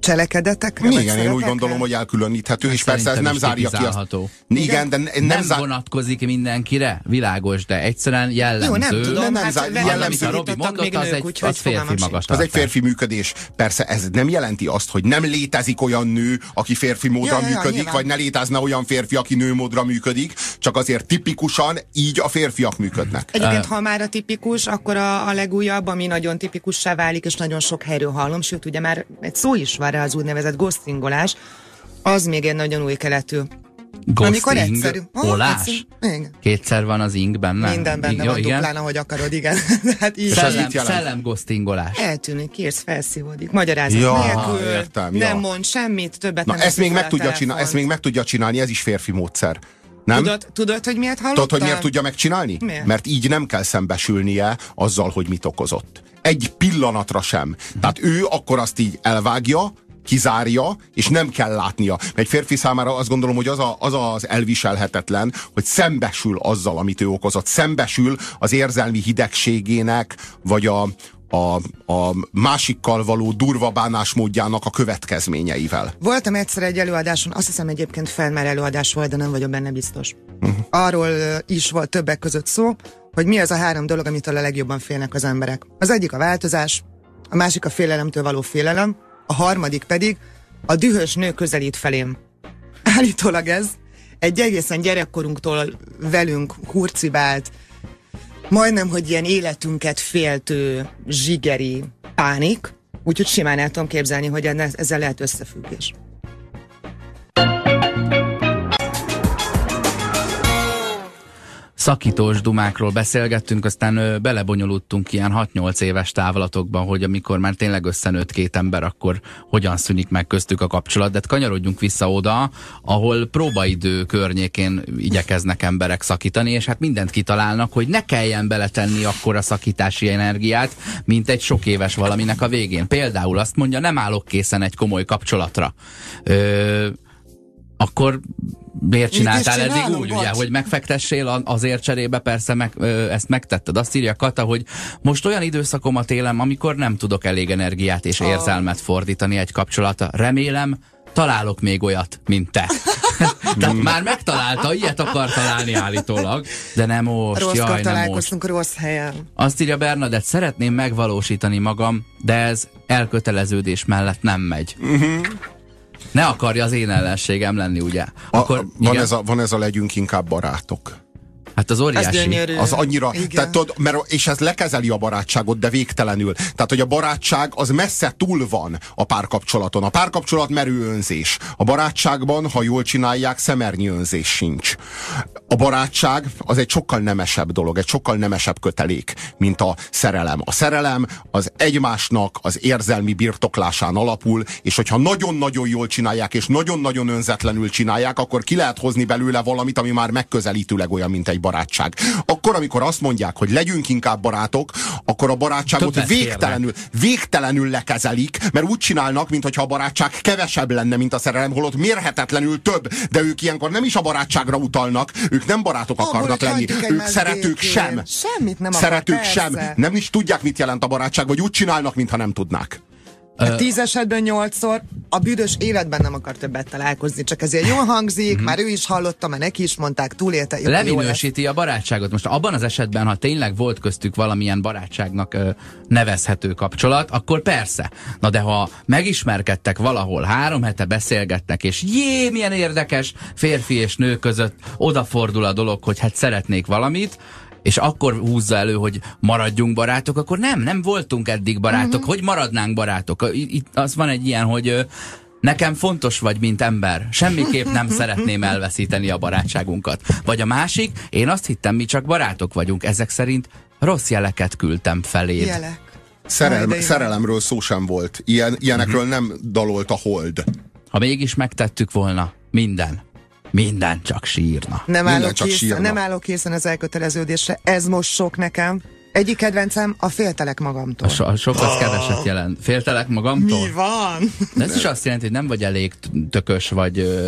cselekedetekre? Igen, én úgy gondolom, hogy elkülöníthető, és persze ez nem zárja ki azt. tipizálható. Igen, de nem, Nem, zár... vonatkozik mindenkire, világos, de egyszerűen jellemző. Jó, nem tudom, nem hát zár- jellemző. Amit a Robi mondott, még az nők, egy, az férfi sincs. Ez egy magatartás. férfi működés. Persze ez nem jelenti azt, hogy nem létezik olyan nő, aki férfi módra Ja, ja, ja, működik, nyilván. vagy ne létezne olyan férfi, aki nő módra működik, csak azért tipikusan így a férfiak működnek. Egyébként, ha már a tipikus, akkor a, a legújabb, ami nagyon tipikussá válik, és nagyon sok helyről hallom, sőt, ugye már egy szó is van rá az úgynevezett ghostingolás, az még egy nagyon új keletű Amikor Ghosting, egyszerű. Ah, olás. egyszerű. Kétszer van az ing benne? Minden benne Jó, van igen. duplán, ahogy akarod, igen. hát így. Szellem, szellem ghostingolás. Eltűnik, írsz, felszívódik. Magyarázat Ja, nélkül, értem, nem ja. mond semmit, többet Na nem ezt még, meg tudja csinálni, ezt még meg tudja csinálni, ez is férfi módszer. Nem? Tudod, tudod, hogy miért hallottam? Tudod, hogy miért tudja megcsinálni? Miért? Mert így nem kell szembesülnie azzal, hogy mit okozott. Egy pillanatra sem. Tehát ő akkor azt így elvágja, kizárja, és nem kell látnia. Egy férfi számára azt gondolom, hogy az, a, az az elviselhetetlen, hogy szembesül azzal, amit ő okozott. Szembesül az érzelmi hidegségének, vagy a, a, a másikkal való durva bánásmódjának a következményeivel. Voltam egyszer egy előadáson, azt hiszem egyébként felmer előadás volt, de nem vagyok benne biztos. Arról ö, is volt többek között szó, hogy mi az a három dolog, amitől a legjobban félnek az emberek. Az egyik a változás, a másik a félelemtől való félelem, a harmadik pedig a dühös nő közelít felém. Állítólag ez egy egészen gyerekkorunktól velünk hurcibált, majdnem, hogy ilyen életünket féltő zsigeri pánik, úgyhogy simán el tudom képzelni, hogy ezzel lehet összefüggés. Szakítós dumákról beszélgettünk, aztán belebonyolultunk ilyen 6-8 éves távlatokban, hogy amikor már tényleg összenőtt két ember, akkor hogyan szűnik meg köztük a kapcsolat, de hát kanyarodjunk vissza oda, ahol próbaidő környékén igyekeznek emberek szakítani, és hát mindent kitalálnak, hogy ne kelljen beletenni akkor a szakítási energiát, mint egy sok éves valaminek a végén. Például azt mondja, nem állok készen egy komoly kapcsolatra. Ö, akkor miért csináltál eddig úgy, bocs? ugye, hogy megfektessél azért cserébe, persze meg, ö, ezt megtetted. Azt írja Kata, hogy most olyan időszakomat élem, amikor nem tudok elég energiát és érzelmet fordítani egy kapcsolata. Remélem, találok még olyat, mint te. Tehát már megtalálta, ilyet akar találni állítólag, de nem most, Rosszkor jaj, nem most. rossz helyen. Azt írja Bernadett, szeretném megvalósítani magam, de ez elköteleződés mellett nem megy. Ne akarja az én ellenségem lenni, ugye? A, Akkor, van, igen, ez a, van ez a legyünk inkább barátok. Hát az Ez óriási. gyönyörű. Az annyira, Igen. tehát, tudod, mert, és ez lekezeli a barátságot, de végtelenül. Tehát, hogy a barátság az messze túl van a párkapcsolaton. A párkapcsolat merő önzés. A barátságban, ha jól csinálják, szemernyi önzés sincs. A barátság az egy sokkal nemesebb dolog, egy sokkal nemesebb kötelék, mint a szerelem. A szerelem az egymásnak az érzelmi birtoklásán alapul, és hogyha nagyon-nagyon jól csinálják, és nagyon-nagyon önzetlenül csinálják, akkor ki lehet hozni belőle valamit, ami már megközelítőleg olyan, mint egy barátság. Akkor, amikor azt mondják, hogy legyünk inkább barátok, akkor a barátságot Többet végtelenül, végtelenül lekezelik, mert úgy csinálnak, mintha a barátság kevesebb lenne, mint a szerelem, holott mérhetetlenül több, de ők ilyenkor nem is a barátságra utalnak, ők nem barátok Abból, akarnak lenni, ők szeretők sem. Semmit nem akar, Szeretők persze. sem. Nem is tudják, mit jelent a barátság, vagy úgy csinálnak, mintha nem tudnák. Hát tíz esetben nyolcszor a büdös életben nem akar többet találkozni, csak ezért jól hangzik, már ő is hallotta, mert neki is mondták, túlélte. jó, leminősíti a barátságot. Most abban az esetben, ha tényleg volt köztük valamilyen barátságnak ö, nevezhető kapcsolat, akkor persze. Na de ha megismerkedtek valahol, három hete beszélgettek, és jé, milyen érdekes férfi és nő között odafordul a dolog, hogy hát szeretnék valamit, és akkor húzza elő, hogy maradjunk barátok, akkor nem, nem voltunk eddig barátok, uh-huh. hogy maradnánk barátok. Itt, az van egy ilyen, hogy Nekem fontos vagy, mint ember. Semmiképp nem szeretném elveszíteni a barátságunkat. Vagy a másik, én azt hittem, mi csak barátok vagyunk. Ezek szerint rossz jeleket küldtem feléd. Jelek. Szerelm, Aj, szerelemről szó sem volt. Ilyen, ilyenekről Mhm. nem dalolt a hold. Ha mégis megtettük volna, minden, minden csak sírna. Nem Minden állok, csak készen, sírna. nem állok készen az elköteleződésre. Ez most sok nekem. Egyik kedvencem a féltelek magamtól. A, so, a sok az keveset jelent. Féltelek magamtól? Mi van? De ez is azt jelenti, hogy nem vagy elég tökös, vagy,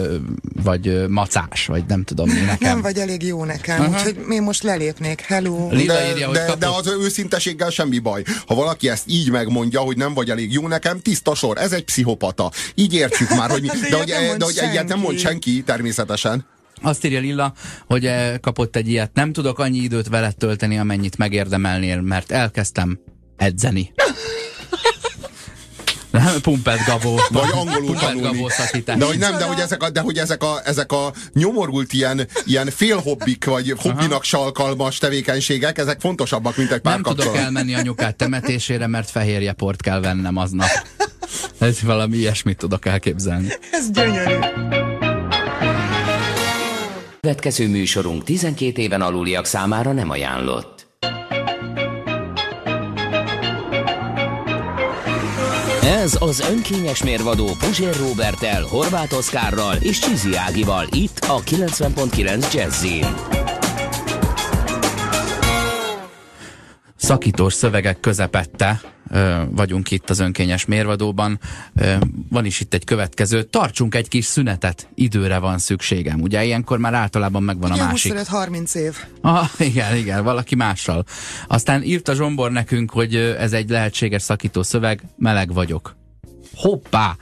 vagy macás, vagy nem tudom mi nekem. Nem vagy elég jó nekem, uh-huh. úgyhogy én most lelépnék. Hello. Lila De, írja, hogy de, kapott- de az őszinteséggel semmi baj. Ha valaki ezt így megmondja, hogy nem vagy elég jó nekem, tiszta sor, ez egy pszichopata. Így értjük már, hogy mi. De De, hogy, mond de hogy ilyet nem mond senki, természetesen. Azt írja Lilla, hogy eh, kapott egy ilyet. Nem tudok annyi időt veled tölteni, amennyit megérdemelnél, mert elkezdtem edzeni. Nem, Pumpet Gabó. Vagy angolul tanulni. De hogy nem, de hogy ezek a, de hogy ezek a, ezek a nyomorult ilyen, ilyen félhobbik, vagy hobbinak se alkalmas tevékenységek, ezek fontosabbak, mint egy nem tudok elmenni anyukát temetésére, mert fehérjeport kell vennem aznap. Ez valami ilyesmit tudok elképzelni. Ez gyönyörű. Következő műsorunk 12 éven aluliak számára nem ajánlott. Ez az önkényes mérvadó Puzsér Robertel, Horváth Oszkárral és Csizi Ágival itt a 90.9 Jazzin. Szakítós szövegek közepette ö, vagyunk itt az önkényes mérvadóban. Ö, van is itt egy következő. Tartsunk egy kis szünetet, időre van szükségem. Ugye ilyenkor már általában megvan Igen, a másik. 25-30 év. Ah, igen, igen, valaki mással. Aztán írt a Zsombor nekünk, hogy ez egy lehetséges szakító szöveg, meleg vagyok. Hoppá!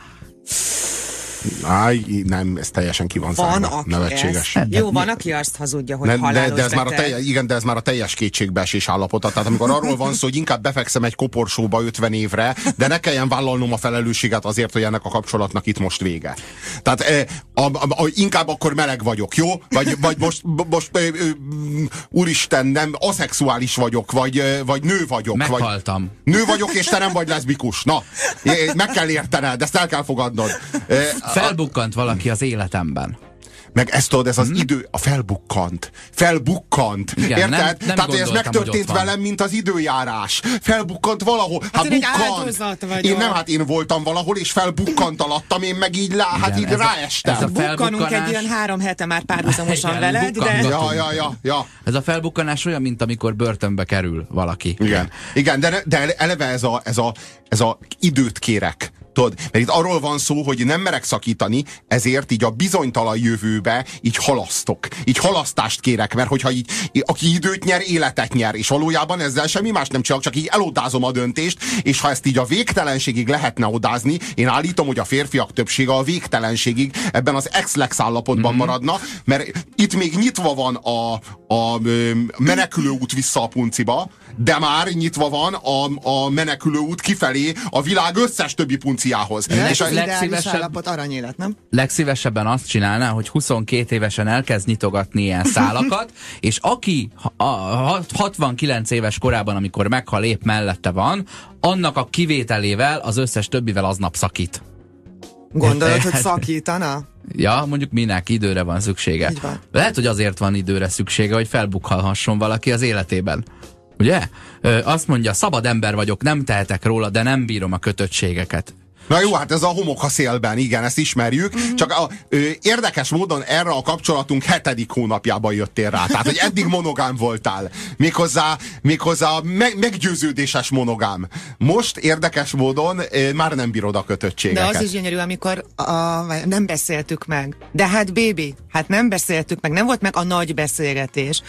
Áj, nem, ez teljesen ki van Van, zárva. Nevetséges. ezt. Jó, van, aki azt hazudja, hogy Ne, de, halálos de ez már a teljes, igen, de ez már a teljes kétségbeesés állapota. Tehát amikor arról van szó, hogy inkább befekszem egy koporsóba 50 évre, de ne kelljen vállalnom a felelősséget azért, hogy ennek a kapcsolatnak itt most vége. Tehát eh, a, a, a, inkább akkor meleg vagyok, jó? Vagy, vagy most, most eh, eh, úristen, nem, aszexuális vagyok, vagy, vagy nő vagyok. Vagy, Meghaltam. nő vagyok, és te nem vagy leszbikus. Na, meg kell értened, ezt el kell fogadnod. Felbukkant valaki az életemben. meg ezt tudod, ez az idő, a felbukkant. Felbukkant. Igen, Érted? nem- nem Tehát, ez megtörtént velem, mint az időjárás. Felbukkant valahol. Hát én egy bukkant. Én nem, hát én voltam valahol, és felbukkant alattam, én meg így, lá, hát így ez a- ráestem. ez a Bukkanunk egy ilyen három hete már párhuzamosan Igen, veled, de... Ja, ja, ja, ja. Ez a felbukkanás olyan, mint amikor börtönbe kerül valaki. Igen, Igen de, de eleve ez a, ez, a, ez a időt kérek. Tudod, mert itt arról van szó, hogy nem merek szakítani, ezért így a bizonytalan jövőbe így halasztok. Így halasztást kérek, mert hogyha így, aki időt nyer, életet nyer, és valójában ezzel semmi más nem csinálok, csak így elodázom a döntést, és ha ezt így a végtelenségig lehetne odázni, én állítom, hogy a férfiak többsége a végtelenségig ebben az ex-lex állapotban mm-hmm. maradna, mert itt még nyitva van a, a menekülőút vissza a punciba, de már nyitva van a, a menekülőút kifelé a világ összes többi punciához. Ez És a, legszívesebb- állapot aranyélet, nem? legszívesebben azt csinálná, hogy 22 évesen elkezd nyitogatni ilyen szálakat, és aki a a 69 éves korában, amikor meghal épp mellette van, annak a kivételével az összes többivel aznap szakít. Gondolod, hogy szakítana? Ja, mondjuk minek időre van szüksége. Van. Lehet, hogy azért van időre szüksége, hogy felbukhalhasson valaki az életében. Ugye? Ö, azt mondja, szabad ember vagyok, nem tehetek róla, de nem bírom a kötöttségeket. Na jó, hát ez a homok a szélben, igen, ezt ismerjük. Mhm. Csak a, ö, érdekes módon erre a kapcsolatunk hetedik hónapjában jöttél rá. Tehát, hogy eddig monogám voltál. Méghozzá, méghozzá meg, meggyőződéses monogám. Most érdekes módon ö, már nem bírod a De kötöttségeket. az is gyönyörű, amikor a, nem beszéltük meg. De hát, bébi, hát nem beszéltük meg, nem volt meg a nagy beszélgetés.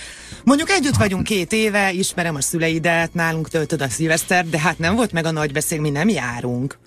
Mondjuk együtt vagyunk két éve, ismerem a szüleidet, nálunk töltöd a szilveszter, de hát nem volt meg a nagy beszél, mi nem járunk.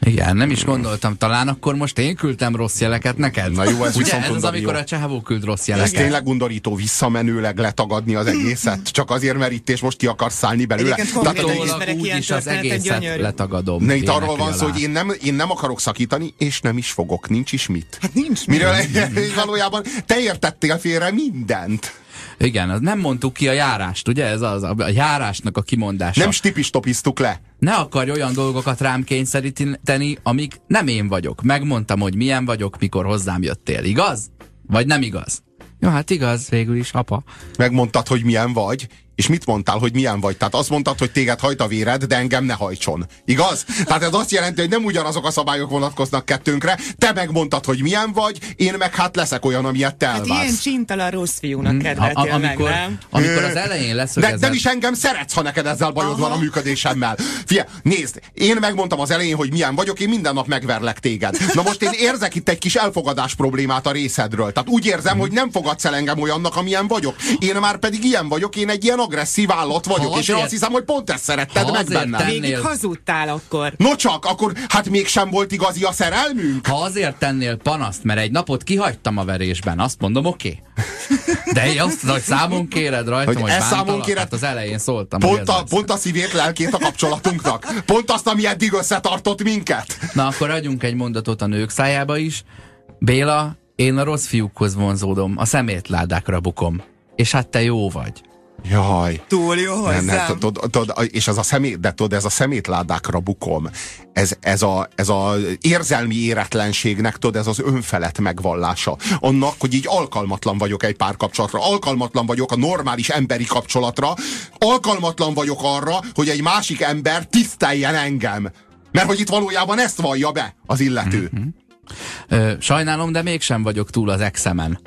Igen, nem is gondoltam, talán akkor most én küldtem rossz jeleket neked. Na jó, ez Ugye, ez az, amikor a csávó küld rossz Ez jeleket. tényleg undorító visszamenőleg letagadni az egészet? Csak azért, mert itt és most ki akarsz szállni belőle? Tehát, ismerek úgy is az egészet letagadom. Ne, itt arról van szó, hogy én nem, én nem akarok szakítani, és nem is fogok, nincs is mit. Hát nincs Miről valójában te értettél félre mindent. Igen, az nem mondtuk ki a járást, ugye? Ez az, a járásnak a kimondása. Nem stipistopiztuk le. Ne akarj olyan dolgokat rám kényszeríteni, amik nem én vagyok. Megmondtam, hogy milyen vagyok, mikor hozzám jöttél. Igaz? Vagy nem igaz? Jó, hát igaz, végül is, apa. Megmondtad, hogy milyen vagy, és mit mondtál, hogy milyen vagy? Tehát azt mondtad, hogy téged hajt a véred, de engem ne hajtson. Igaz? Tehát ez azt jelenti, hogy nem ugyanazok a szabályok vonatkoznak kettőnkre. Te megmondtad, hogy milyen vagy, én meg hát leszek olyan, amilyet te Hát ilyen elvársz. csintalan rossz fiúnak A, kedveltél a, meg, amikor, nem? amikor az elején De leszögezett... nem is engem szeretsz, ha neked ezzel bajod van a működésemmel. Fia, nézd, én megmondtam az elején, hogy milyen vagyok, én minden nap megverlek téged. Na most én érzek itt egy kis elfogadás problémát a részedről. Tehát úgy érzem, hogy nem fogadsz el engem olyannak, amilyen vagyok. Én már pedig ilyen vagyok, én egy ilyen agresszív állat vagyok, Ha és én azt hiszem, hogy pont ezt szeretted ha meg bennem. tennél- Végig hazudtál akkor. No csak, akkor hát mégsem volt igazi a szerelmünk? Ha azért tennél panaszt, mert egy napot kihagytam a verésben, azt mondom, oké. De én azt, hogy számon kéred rajtam, Hogy hogy, ezt számon kéred? hát az elején szóltam. Pont a, pont a szívét, lelkét a kapcsolatunknak. Pont azt, ami eddig összetartott minket. Na akkor adjunk egy mondatot a nők szájába is. Béla, én a rossz fiúkhoz vonzódom, a szemétládákra bukom. És hát te jó vagy. Jaj. Túl jó Nem, nem, hozzám. tudod, tudod, és ez a szemét, de tudod, ez a szemétládákra bukom. Ez, ez, a, ez a érzelmi éretlenségnek, tudod, ez az önfelett megvallása. Annak, hogy így alkalmatlan vagyok egy párkapcsolatra, alkalmatlan vagyok a normális emberi kapcsolatra, alkalmatlan vagyok arra, hogy egy másik ember tiszteljen engem. Mert hogy itt valójában ezt vallja be az illető. Mhm. Ö, sajnálom, de mégsem vagyok túl az exemen.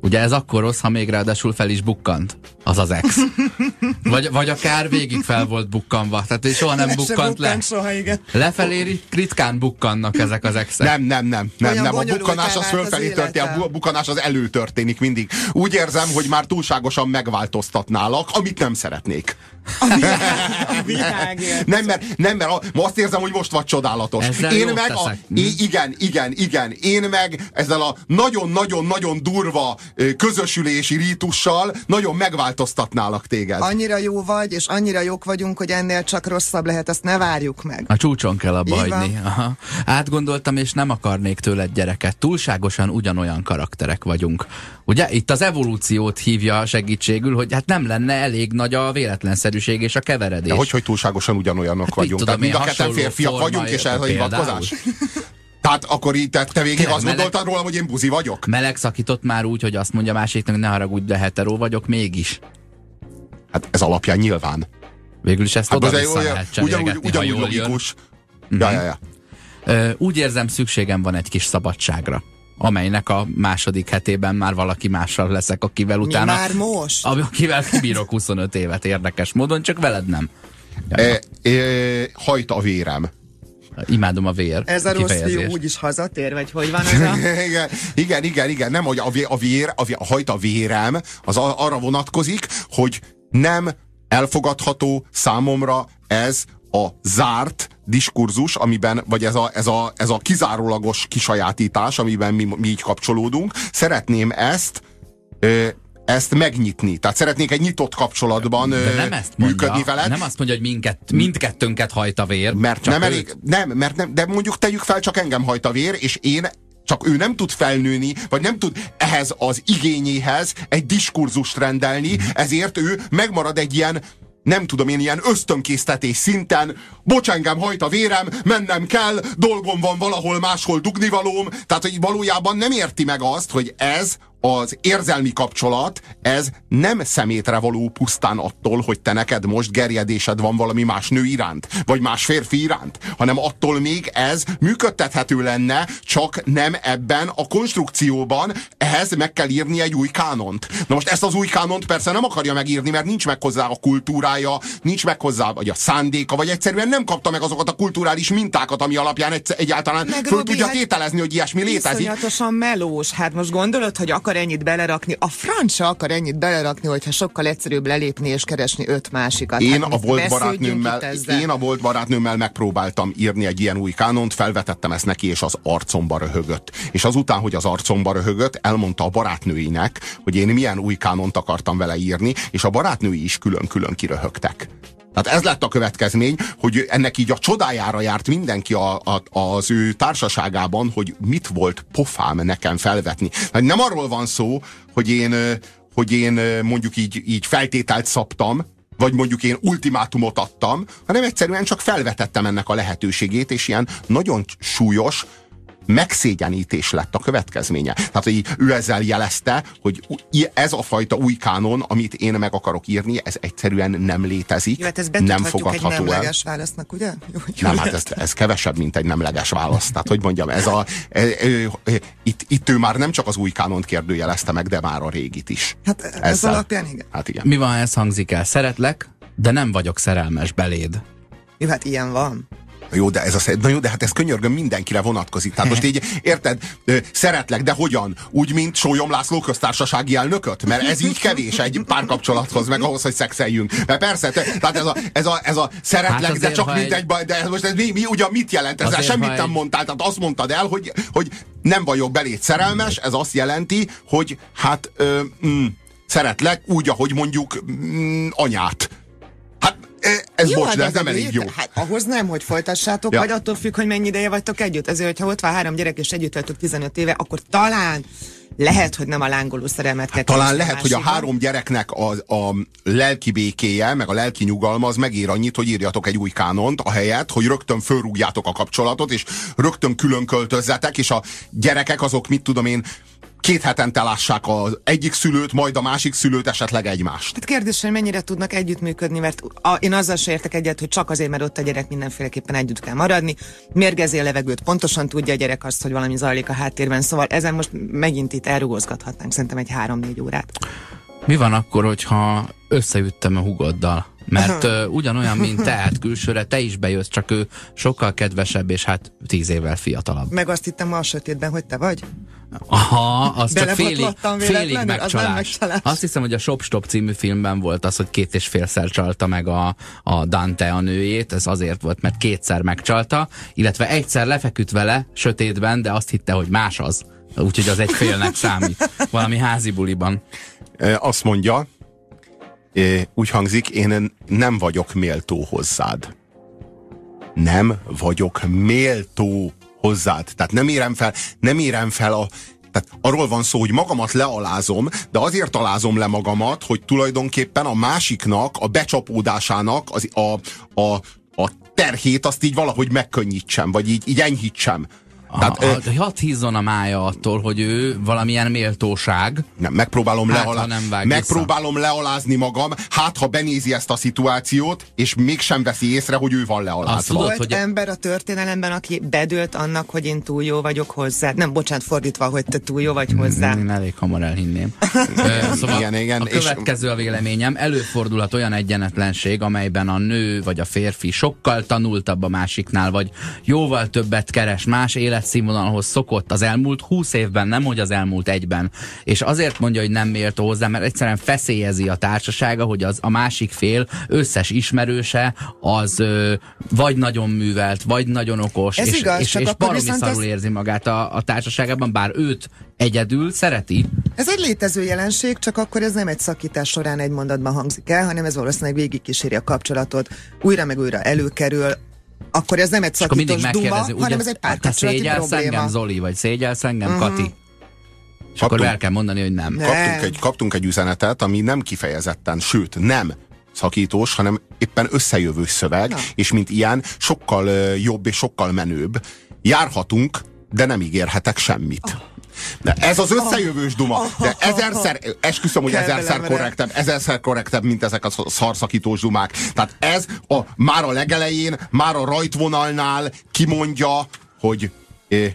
Ugye ez akkor rossz, ha még ráadásul fel is bukkant. Az az ex. Vagy, vagy akár végig fel volt bukkanva. Tehát ő soha nem bukkant le. soha, igen. Lefelé rit- ritkán bukkannak ezek az exek. Nem, nem, nem, nem, Olyan nem. A bukkanás az fölfelé történik, a bukkanás az előtörténik mindig. Úgy érzem, hogy már túlságosan megváltoztatnálak, amit nem szeretnék. A világért. Nem, mert, nem, mert a, ma azt érzem, hogy most vagy csodálatos. Ezzel én meg, a? I, igen, igen, igen, én meg ezzel a nagyon-nagyon-nagyon durva közösülési rítussal nagyon megváltoztatnálak téged. Annyira jó vagy, és annyira jók vagyunk, hogy ennél csak rosszabb lehet, azt ne várjuk meg. A csúcson kell abba hagyni. Aha. Átgondoltam, és nem akarnék tőled gyereket. Túlságosan ugyanolyan karakterek vagyunk. Ugye itt az evolúciót hívja segítségül, hogy hát nem lenne elég nagy a véletlenszerűség és a keveredés. De hogy, hogy túlságosan ugyanolyanok Hát vagyunk. mit Tehát tudom mind a ketten férfiak vagyunk, és ez a hivatkozás. Tehát akkor így, te, te végig Tényleg, azt meleg- gondoltad rólam, hogy én buzi vagyok? Meleg szakított már úgy, hogy azt mondja másiknak, ne haragudj, de hetero vagyok mégis. Hát ez alapján nyilván. Végül is ezt Hát oda vissza lehet ugyanúgy, ugyanúgy jól jön. logikus. Ja, ja, ja. Úgy érzem, szükségem van egy kis szabadságra amelynek a második hetében már valaki mással leszek, akivel Mi utána... már most? Akivel kibírok 25 évet érdekes módon, csak veled nem. E, e, hajt a vérem. Imádom a vér Ez a rossz fiú úgyis hazatér, vagy Hogy van ez a... igen, igen, igen, igen, nem, hogy a, vé, a, vér, a, vér, a hajt a vérem, az a, arra vonatkozik, hogy nem elfogadható számomra ez a zárt diskurzus, amiben, vagy ez a, ez a, ez a kizárólagos kisajátítás, amiben mi, mi így kapcsolódunk. Szeretném ezt ö, ezt megnyitni. Tehát szeretnék egy nyitott kapcsolatban De nem ezt mondja, működni veled. nem azt mondja, hogy minket, mindkettőnket hajt a vér. Mert csak nem őt. elég, nem, mert nem, de mondjuk tegyük fel, csak engem hajt a vér, és én csak ő nem tud felnőni, vagy nem tud ehhez az igényéhez egy diskurzust rendelni, ezért ő megmarad egy ilyen nem tudom én, ilyen ösztönkésztetés szinten, bocs, engem hajt a vérem, mennem kell, dolgom van valahol máshol dugnivalóm, tehát hogy valójában nem érti meg azt, hogy ez az érzelmi kapcsolat, ez nem szemétre való pusztán attól, hogy te neked most gerjedésed van valami más nő iránt, vagy más férfi iránt, hanem attól még ez működtethető lenne, csak nem ebben a konstrukcióban, ehhez meg kell írni egy új kánont. Na most ezt az új kánont persze nem akarja megírni, mert nincs meg hozzá a kultúrája, nincs meg hozzá, vagy a szándéka, vagy egyszerűen nem kapta meg azokat a kulturális mintákat, ami alapján egy, egyáltalán Meg, föl Robi, tudja hát tételezni, hogy ilyesmi létezik. Iszonyatosan melós. Hát most gondolod, hogy akar ennyit belerakni? A francia akar ennyit belerakni, hogyha sokkal egyszerűbb lelépni és keresni öt másikat. Én hát a volt barátnőmmel, én a volt barátnőmmel megpróbáltam írni egy ilyen új kánont, felvetettem ezt neki, és az arcomba röhögött. És azután, hogy az arcomba röhögött, elmondta a barátnőinek, hogy én milyen új kánont akartam vele írni, és a barátnői is külön-külön kiröhögtek. Tehát ez lett a következmény, hogy ennek így a csodájára járt mindenki a, a, az ő társaságában, hogy mit volt pofám nekem felvetni. Hát nem arról van szó, hogy én, hogy én mondjuk így, így feltételt szabtam, vagy mondjuk én ultimátumot adtam, hanem egyszerűen csak felvetettem ennek a lehetőségét, és ilyen nagyon súlyos megszégyenítés lett a következménye. Tehát, hogy ő ezzel jelezte, hogy ez a fajta új kánon, amit én meg akarok írni, ez egyszerűen nem létezik, Jó, hát ezt nem betudhatjuk egy fogadható el. Nemleges válasznak, ugye? Jó. Nem, hát ez, ez kevesebb, mint egy nemleges válasz. Tehát, hogy mondjam, ez a, e, e, e, itt, itt ő már nem csak az új kánont kérdőjelezte meg, de már a régit is. Hát ez Ezzel. alapján igen. Hát igen. Mi van, ez hangzik el? Szeretlek, de nem vagyok szerelmes beléd. Jó, hát ilyen van. Jó, de ez a, na jó, de hát ez könyörgöm mindenkire vonatkozik. Tehát most így, érted, szeretlek, de hogyan? Úgy, mint Sólyom László köztársasági elnököt? Mert ez így kevés egy párkapcsolathoz, meg ahhoz, hogy szexeljünk. Mert persze, te, tehát ez a, ez a, ez a szeretlek, Hát de csak mindegy, egy- de ez most ez mi, mi ugyan mit jelent? Ezzel Azért, semmit nem mondtál. Tehát azt mondtad el, hogy, hogy nem vagyok beléd szerelmes, ez azt jelenti, hogy hát ö, mm, szeretlek úgy, ahogy mondjuk mm, anyát. Hát ez bocs, de ez nem elég jó. Hát ahhoz nem, hogy folytassátok, Ja. vagy attól függ, hogy mennyi ideje vagytok együtt. Ezért, hogyha ott van három gyerek és együtt vagytok 15 éve, akkor talán lehet, hogy nem a lángoló szerelmet kell Talán keresni lehet, hogy a három gyereknek a, a lelki békéje, meg a lelki nyugalma az megér annyit, hogy írjatok egy új kánont, a helyet, hogy rögtön fölrúgjátok a kapcsolatot, és rögtön külön költözzetek, és a gyerekek azok, mit tudom én, két hetente lássák az egyik szülőt, majd a másik szülőt, esetleg egymást. Tehát kérdés, hogy mennyire tudnak együttműködni, mert a, én azzal se értek egyet, hogy csak azért, mert ott a gyerek mindenféleképpen együtt kell maradni. Mérgezi a levegőt, pontosan tudja a gyerek azt, hogy valami zajlik a háttérben, szóval ezen most megint itt elrugozgathatnánk szerintem egy három-négy órát. Mi van akkor, hogyha összeüttem a hugoddal? Mert uh, ugyanolyan, mint te, hát külsőre te is bejössz, csak ő sokkal kedvesebb, és hát tíz évvel fiatalabb. Meg azt hittem ma a sötétben, hogy te vagy. Aha, az csak félig, félig véletlenül? Az megcsalás. megcsalás. Azt hiszem, hogy a Shop Stop című filmben volt az, hogy két és félszer csalta meg a, a Dante a nőjét, ez azért volt, mert kétszer megcsalta, illetve egyszer lefeküdt vele sötétben, de azt hitte, hogy más az. Úgyhogy az egy félnek számít. Valami házi buliban. Azt mondja, úgy hangzik, én nem vagyok méltó hozzád. Nem vagyok méltó hozzád. Tehát nem érem fel, nem érem fel a, tehát arról van szó, hogy magamat lealázom, de azért alázom le magamat, hogy tulajdonképpen a másiknak, a becsapódásának az, a, a, a terhét azt így valahogy megkönnyítsem, vagy így, így enyhítsem. Tehát, a, a, hadd hízzon a mája attól, hogy ő valamilyen méltóság. Nem, megpróbálom, Hát, lealá... nem megpróbálom lealázni magam, hát ha benézi ezt a szituációt, és mégsem veszi észre, hogy ő van Azt lealázva. tudod, Volt hogy- ember a történelemben, aki bedőlt annak, hogy én túl jó vagyok hozzá. Nem, bocsánat, fordítva, hogy te túl jó vagy hozzá. Én elég hamar elhinném. Szóval Igen, igen, a és- következő a véleményem. Előfordulhat olyan egyenetlenség, amelyben a nő vagy a férfi sokkal tanultabb a másiknál, vagy jóval többet keres, más életszínvonalhoz szokott az elmúlt húsz évben, nem hogy az elmúlt egyben. És azért mondja, hogy nem méltó hozzá, mert egyszerűen feszélyezi a társasága, hogy az a másik fél összes ismerőse az ö, vagy nagyon művelt, vagy nagyon okos, Ez és, igaz, és, és baromi szarul az- érzi magát a, a társaságában, bár őt egyedül szereti. Ez egy létező jelenség, csak akkor ez nem egy szakítás során egy mondatban hangzik el, hanem ez valószínűleg végigkíséri a kapcsolatot, újra meg újra előkerül, akkor ez nem egy akkor szakítós duma, megkérdezi, hanem ez egy te párkapcsolati szégyelsz probléma. Engem, Zoli, vagy szégyelsz engem, uh-huh. Kati? És akkor Kaptunk- el kell mondani, hogy nem. Ne. Kaptunk egy, kaptunk egy üzenetet, ami nem kifejezetten, sőt nem szakítós, hanem éppen összejövő szöveg, Na. és mint ilyen sokkal jobb és sokkal menőbb. Járhatunk, de nem ígérhetek semmit. De ez az összejövős duma, de ezerszer, esküszöm, hogy ezerszer korrektebb, ezerszer korrektebb, mint ezek a szarszakítós dumák. Tehát ez a, már a legelején, már a rajtvonalnál kimondja, hogy eh,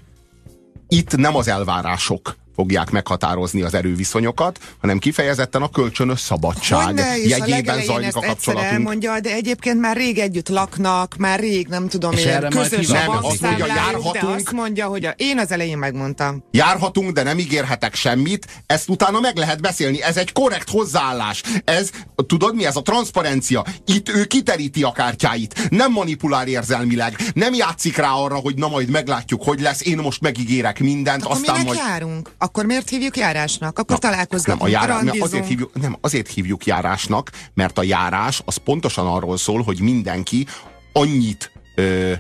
itt nem az elvárások fogják meghatározni az erőviszonyokat, hanem kifejezetten a kölcsönös szabadság Hogyne, és a jegyében legelején zajlik a kapcsolatunk. elmondja, de egyébként már rég együtt laknak, már rég, nem tudom És én, közös a. Nem, azt mondja, bankszámlájuk, de járhatunk. azt mondja, hogy a, én az elején megmondtam. Járhatunk, de nem ígérhetek semmit, ezt utána meg lehet beszélni. Ez egy korrekt hozzáállás. Ez, tudod mi ez? A transzparencia. Itt ő kiteríti a kártyáit. Nem manipulál érzelmileg. Nem játszik rá arra, hogy na majd meglátjuk, hogy lesz. Én most megígérek mindent, Akkor aztán minek majd... járunk? Akkor miért hívjuk járásnak? Akkor találkozgatunk, Nem, a randizunk. azért, hívjuk, nem, azért hívjuk járásnak, mert a járás az pontosan arról szól, hogy mindenki annyit ö,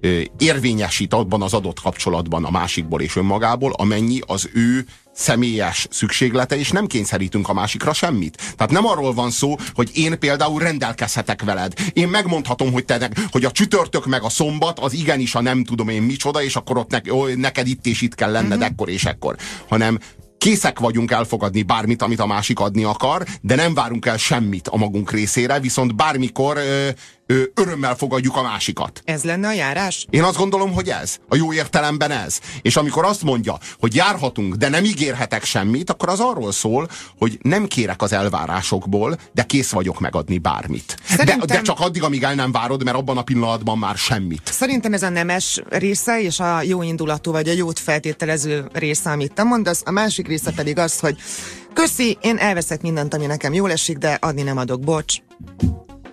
ö, érvényesít abban az adott kapcsolatban a másikból és önmagából, amennyi az ő személyes szükséglete, és nem kényszerítünk a másikra semmit. Tehát nem arról van szó, hogy én például rendelkezhetek veled. Én megmondhatom, hogy, te, hogy a csütörtök meg a szombat az igenis a nem tudom én micsoda, és akkor ott ne, ó, neked itt és itt kell lenned uh-huh. ekkor és ekkor. Hanem készek vagyunk elfogadni bármit, amit a másik adni akar, de nem várunk el semmit a magunk részére, viszont bármikor ö, ö, örömmel fogadjuk a másikat. Ez lenne a járás? Én azt gondolom, hogy ez. A jó értelemben ez. És amikor azt mondja, hogy járhatunk, de nem ígérhetek semmit, akkor az arról szól, hogy nem kérek az elvárásokból, de kész vagyok megadni bármit. De, Szerintem- de csak addig, amíg el nem várod, mert abban a pillanatban már semmit. Szerintem ez a nemes része, és a jó indulatú, vagy a jót feltételező része, amit te mondasz. A másik része pedig az, hogy köszi, én elveszek mindent, ami nekem jól esik, de adni nem adok, bocs.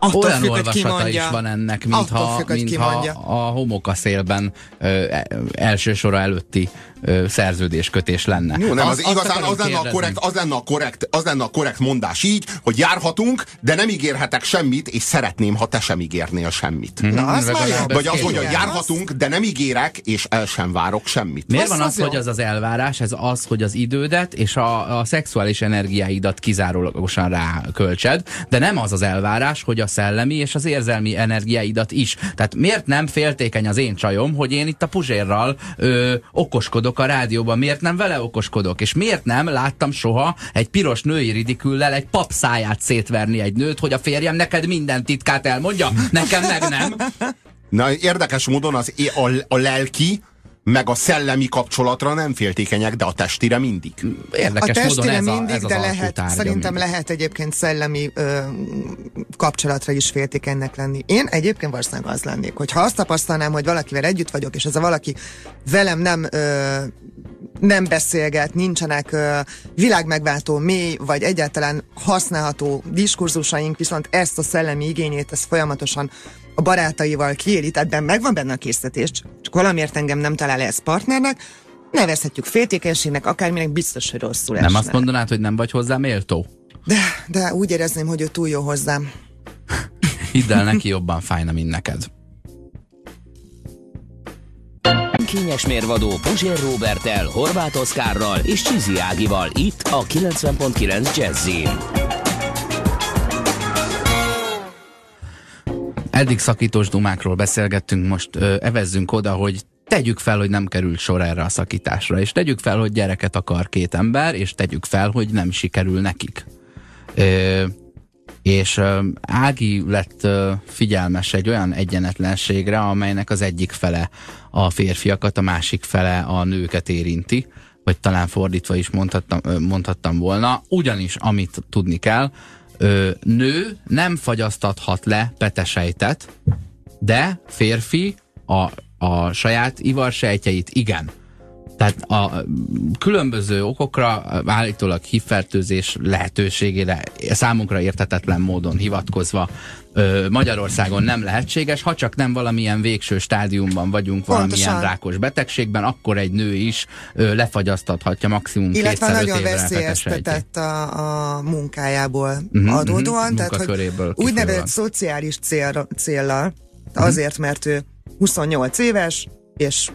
Attól olyan függ, olvasata is van ennek, mintha, függ, mintha a homokaszélben ö, e- első sora előtti ö, szerződéskötés lenne. Jó, nem, az, azt igazán az lenne, a korrekt, az, lenne a korrekt, az lenne a korrekt mondás így, hogy járhatunk, de nem ígérhetek semmit, és szeretném, ha te sem ígérnél semmit. Na, az már. Vagy az, hogy járhatunk, de nem ígérek, és el sem várok semmit. Miért Az van az az, hogy az az elvárás? Ez az, hogy az idődet és a, a szexuális energiáidat kizárólagosan ráköltsed, de nem az az elvárás, hogy a szellemi és az érzelmi energiáidat is. Tehát miért nem féltékeny az én csajom, hogy én itt a Puzsérral ö, okoskodok a rádióban? Miért nem vele okoskodok? És miért nem láttam soha egy piros női ridiküllel egy pap száját szétverni egy nőt, hogy a férjem neked minden titkát elmondja, nekem meg nem? Na, érdekes módon az, a, a lelki, meg a szellemi kapcsolatra nem féltékenyek, de a testire mindig. A Érdekes módon ez, a, mindig, ez az de lehet, szerintem mindig. lehet egyébként szellemi ö, kapcsolatra is féltékenynek lenni. Én egyébként valószínűleg az lennék, hogy ha azt tapasztalnám, hogy valakivel együtt vagyok, és ez a valaki velem nem ö, nem beszélget, nincsenek ö, világmegváltó, mély, vagy egyáltalán használható diskurzusaink, viszont ezt a szellemi igényét, ezt folyamatosan a barátaival kiéli, tehát benn- megvan benne a készítés, csak valamiért engem nem talál ez partnernek, nevezhetjük féltékenységnek, akárminek biztos, hogy rosszul Nem esne. azt mondanád, hogy nem vagy hozzá méltó? De, de úgy érezném, hogy ő túl jó hozzám. Hidd el, neki jobban fájna, mint neked. Kényes mérvadó Puzsér Robertel, Horváth Oszkárral és Csizi Ágival itt a 90.9 Jazzy. Eddig szakítós dumákról beszélgettünk, most ö, evezzünk oda, hogy tegyük fel, hogy nem került sor erre a szakításra, és tegyük fel, hogy gyereket akar két ember, és tegyük fel, hogy nem sikerül nekik. Ö, és ö, Ági lett ö, figyelmes egy olyan egyenetlenségre, amelynek az egyik fele a férfiakat, a másik fele a nőket érinti, vagy talán fordítva is mondhattam, ö, mondhattam volna, ugyanis amit tudni kell, ö, nő nem fagyasztathat le petesejtet, de férfi a, a saját ivarsejtjeit igen. Tehát a különböző okokra állítólag hívfertőzés lehetőségére számunkra értetetlen módon hivatkozva Magyarországon nem lehetséges, ha csak nem valamilyen végső stádiumban vagyunk valamilyen Pontosan. rákos betegségben, akkor egy nő is lefagyasztathatja maximum Illetve nagyon évre veszélyeztetett a, a munkájából uh-huh, adódóan, mhm, tehát hogy úgynevezett szociális célra, céllal, azért, mert ő 28 éves, és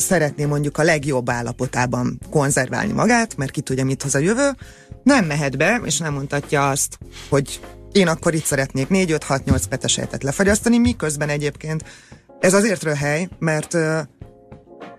szeretné mondjuk a legjobb állapotában konzerválni magát, mert ki tudja, mit hoz a jövő, nem mehet be, és nem mondhatja azt, hogy én akkor itt szeretnék 4-5-6-8 petesejtet lefagyasztani, miközben egyébként ez azért röhely, mert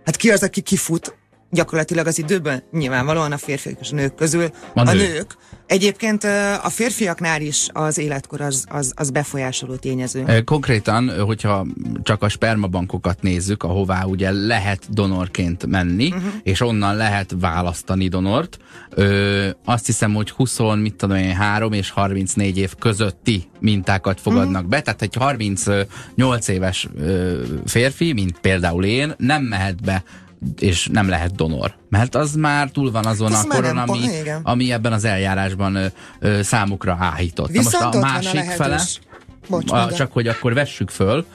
hát ki az, aki kifut gyakorlatilag az időben? Nyilvánvalóan a férfiak és a nők közül A a, nő. nők. Egyébként a férfiaknál is az életkor az, az, az befolyásoló tényező. Konkrétan, hogyha csak a spermabankokat nézzük, ahová ugye lehet donorként menni, uh-huh. és onnan lehet választani donort, ö, azt hiszem, hogy 20, mit tudom én, 3 és 34 év közötti mintákat fogadnak uh-huh. be, tehát egy 38 éves ö, férfi, mint például én, nem mehet be és nem lehet donor. Mert az már túl van azon Az a koron, nem ami, igen. ami ebben az eljárásban ö, ö, számukra áhított. Na Viszont most a van a másik fele, Bocs, a, csak hogy akkor vessük föl,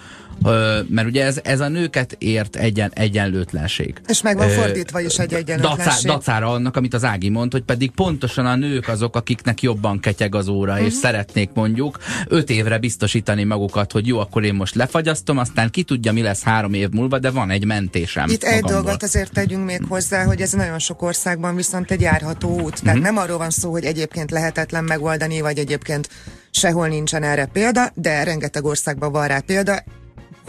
mert ugye ez, ez a nőket ért egyen, egyenlőtlenség. És meg van fordítva is egy Dacá, egyenlőtlenség. dacára annak, amit az Ági mond, hogy pedig pontosan a nők azok, akiknek jobban ketyeg az óra, Mhm. és szeretnék mondjuk öt évre biztosítani magukat, hogy jó, akkor én most lefagyasztom, aztán ki tudja, mi lesz három év múlva, de van egy mentésem. Itt egy magamból. dolgot azért tegyünk még hozzá, hogy ez nagyon sok országban viszont egy járható út. Tehát Mhm. nem arról van szó, hogy egyébként lehetetlen megoldani, vagy egyébként sehol nincsen erre példa, de rengeteg országban van rá példa.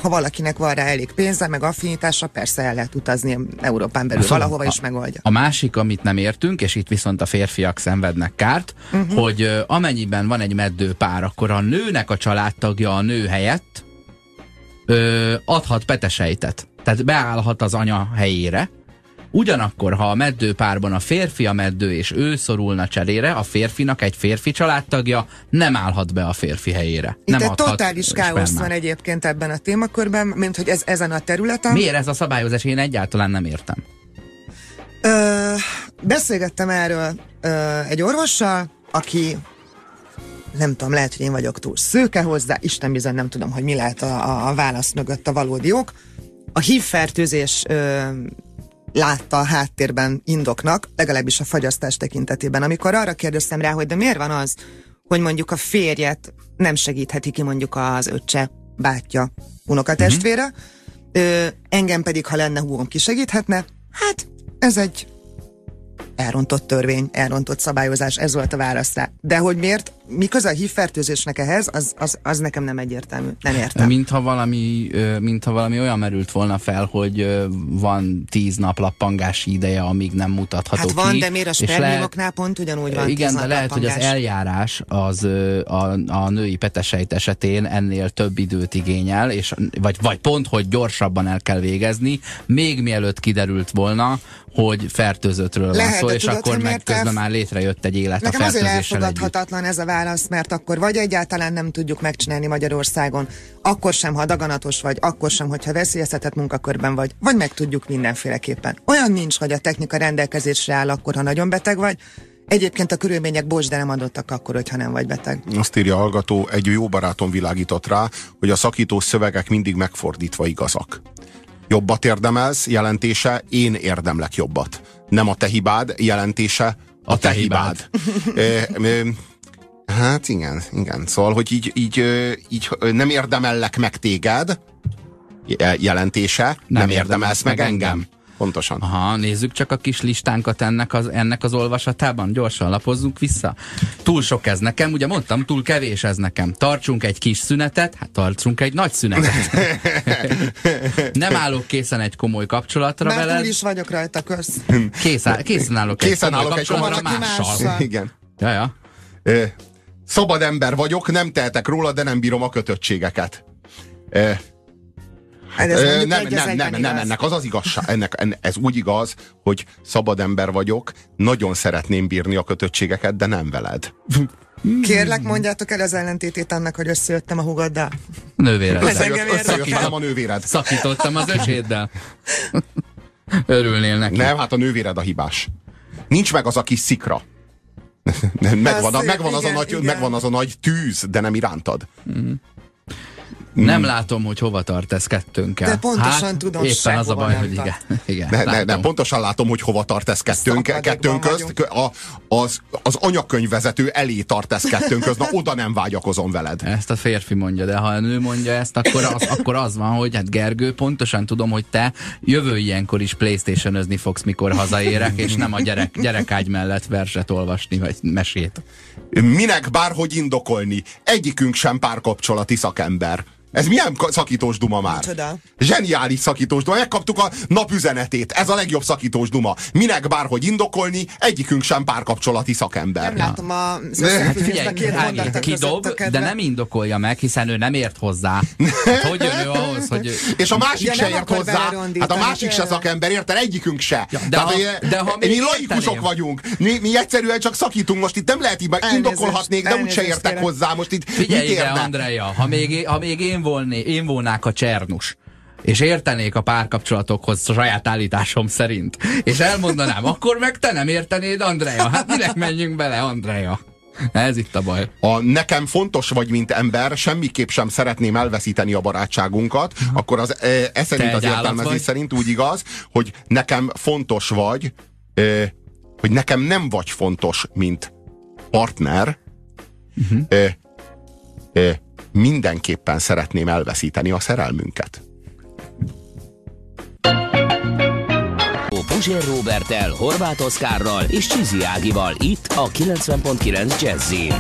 Ha valakinek van rá elég pénze, meg affinitása, persze el lehet utazni Európán belül, Szóval valahova a- is megoldja. A másik, amit nem értünk, és itt viszont a férfiak szenvednek kárt, uh-huh. hogy amennyiben van egy meddő pár, akkor a nőnek a családtagja a nő helyett ö, adhat petesejtet. Tehát beállhat az anya helyére. Ugyanakkor, ha a meddő párban a férfi a meddő és ő szorulna cserére, a férfinak egy férfi családtagja nem állhat be a férfi helyére. Itt nem egy totális káosz van egyébként ebben a témakörben, mint hogy ez ezen a területen. Miért ez a szabályozás? Én egyáltalán nem értem. Ö, beszélgettem erről ö, egy orvossal, aki nem tudom, lehet, hogy én vagyok túl szőke hozzá, Isten bizony nem tudom, hogy mi lehet a, a, a válasz mögött a valódi ok. A hívfertőzés ö, látta a háttérben indoknak, legalábbis a fagyasztás tekintetében. Amikor arra kérdeztem rá, hogy de miért van az, hogy mondjuk a férjet nem segítheti ki mondjuk az öccse, bátyja, unokatestvére, uh-huh. ö, engem pedig, ha lenne húgom, ki segíthetne, hát ez egy elrontott törvény, elrontott szabályozás, ez volt a válasz rá. De hogy miért, mi köze a hívfertőzésnek ehhez, az, az, az nekem nem egyértelmű. Nem értem. Mintha valami, mintha valami olyan merült volna fel, hogy van tíz nap lappangási ideje, amíg nem mutatható Hát van, ki, de miért a spermiumoknál pont ugyanúgy van Igen, de lehet, hogy az eljárás az a, a női petesejt esetén ennél több időt igényel, és, vagy, vagy pont, hogy gyorsabban el kell végezni, még mielőtt kiderült volna, hogy fertőzöttről van Lehet, szó, de és tudod, akkor meg közben már létrejött egy élet Nekem a azért fertőzéssel együtt. elfogadhatatlan ez a válasz, mert akkor vagy egyáltalán nem tudjuk megcsinálni Magyarországon, akkor sem, ha daganatos vagy, akkor sem, hogyha veszélyeztetett munkakörben vagy, vagy meg tudjuk mindenféleképpen. Olyan nincs, hogy a technika rendelkezésre áll akkor, ha nagyon beteg vagy, Egyébként a körülmények bocs, de nem adottak akkor, hogyha nem vagy beteg. Azt írja a hallgató, egy jó barátom világított rá, hogy a szakítós szövegek mindig megfordítva igazak. Jobbat érdemelsz, jelentése, én érdemlek jobbat. Nem a te hibád, jelentése, a, A te te hibád. Ö, hát igen, igen. Szóval, hogy így, így, így nem érdemellek meg téged, je- jelentése, nem, nem érdemelsz meg engem. Pontosan. Aha, nézzük csak a kis listánkat ennek az, ennek az olvasatában, gyorsan lapozzunk vissza. Túl sok ez nekem, ugye mondtam, túl kevés ez nekem. Tartsunk egy kis szünetet, hát tartsunk egy nagy szünetet. Nem állok készen egy komoly kapcsolatra Már túl veled, is vagyok rajta, kösz. Kész, készen állok Készen egy komoly állok egy kapcsolatra komoly- mással. mással. Igen. Ja, ja. Szabad ember vagyok, nem tehetek róla, de nem bírom a kötöttségeket. Ö, Hát ez nem, nem, nem, nem, igaz. ennek az az igazság, ennek, ennek, ez úgy igaz, hogy szabad ember vagyok, nagyon szeretném bírni a kötöttségeket, de nem veled. Kérlek, mondjátok el az ellentétét annak, hogy összejöttem a hugoddal. Nővéred. Ez engem érdekel. Összejött a nővéred. Szakítottam az öcséddel. Örülnél neki. Nem, hát a nővéred a hibás. Nincs meg az a kis szikra. megvan, a, megvan, az a nagy, igen. megvan az a nagy tűz, de nem irántad. Nem látom, hogy hova tart ez kettőnkkel. De pontosan tudom, éppen az a baj, hogy igen. igen Ne, ne, ne, pontosan látom, hogy hova tart ez kettőnk, kettőnk közt. A, az, az anyakönyvvezető elé tart ez kettőnk közt. Na, oda nem vágyakozom veled. Ezt a férfi mondja, de ha a nő mondja ezt, akkor az, akkor az van, hogy hát Gergő, pontosan tudom, hogy te jövő ilyenkor is playstation fogsz, mikor hazaérek, és nem a gyerek, gyerekágy mellett verset olvasni, vagy mesét. Minek bárhogy indokolni? Egyikünk sem párkapcsolati szakember. Ez milyen szakítós duma már? Micsoda? Zseniális szakítós duma. Megkaptuk a napüzenetét. Ez a legjobb szakítós duma. Minek bárhogy indokolni? Egyikünk sem párkapcsolati szakember. Nem látom a Hát figyelj, két kidob, de nem indokolja meg, hiszen ő nem ért hozzá. Hát hogy jön ő ahhoz, hogy... És a másik Ja, se ért hozzá. Hát a másik se szakember, érted? Egyikünk se. Ja, de Tehát, ha- de ha még mi laikusok vagyunk. Mi, mi egyszerűen csak szakítunk. Most itt nem lehet így, indokolhatnék, de úgyse értek hozzá. Most itt Figyelj mit ide? Andrea, ha még, ha még én, volné, én volnák a csernus, és értenék a párkapcsolatokhoz saját állításom szerint, és elmondanám, akkor meg te nem értenéd, Andrea. Hát minek menjünk bele, Andrea? Ez itt a baj. ha nekem fontos vagy, mint ember, semmiképp sem szeretném elveszíteni a barátságunkat, akkor az, e, e szerint az értelmezés szerint úgy igaz, hogy nekem fontos vagy, e, hogy nekem nem vagy fontos, mint partner, Mhm. e, e, mindenképpen szeretném elveszíteni a szerelmünket. Puzsér Robertel, Horváth Oszkárral és Csizi Ágival itt a 90.9 Jazzin.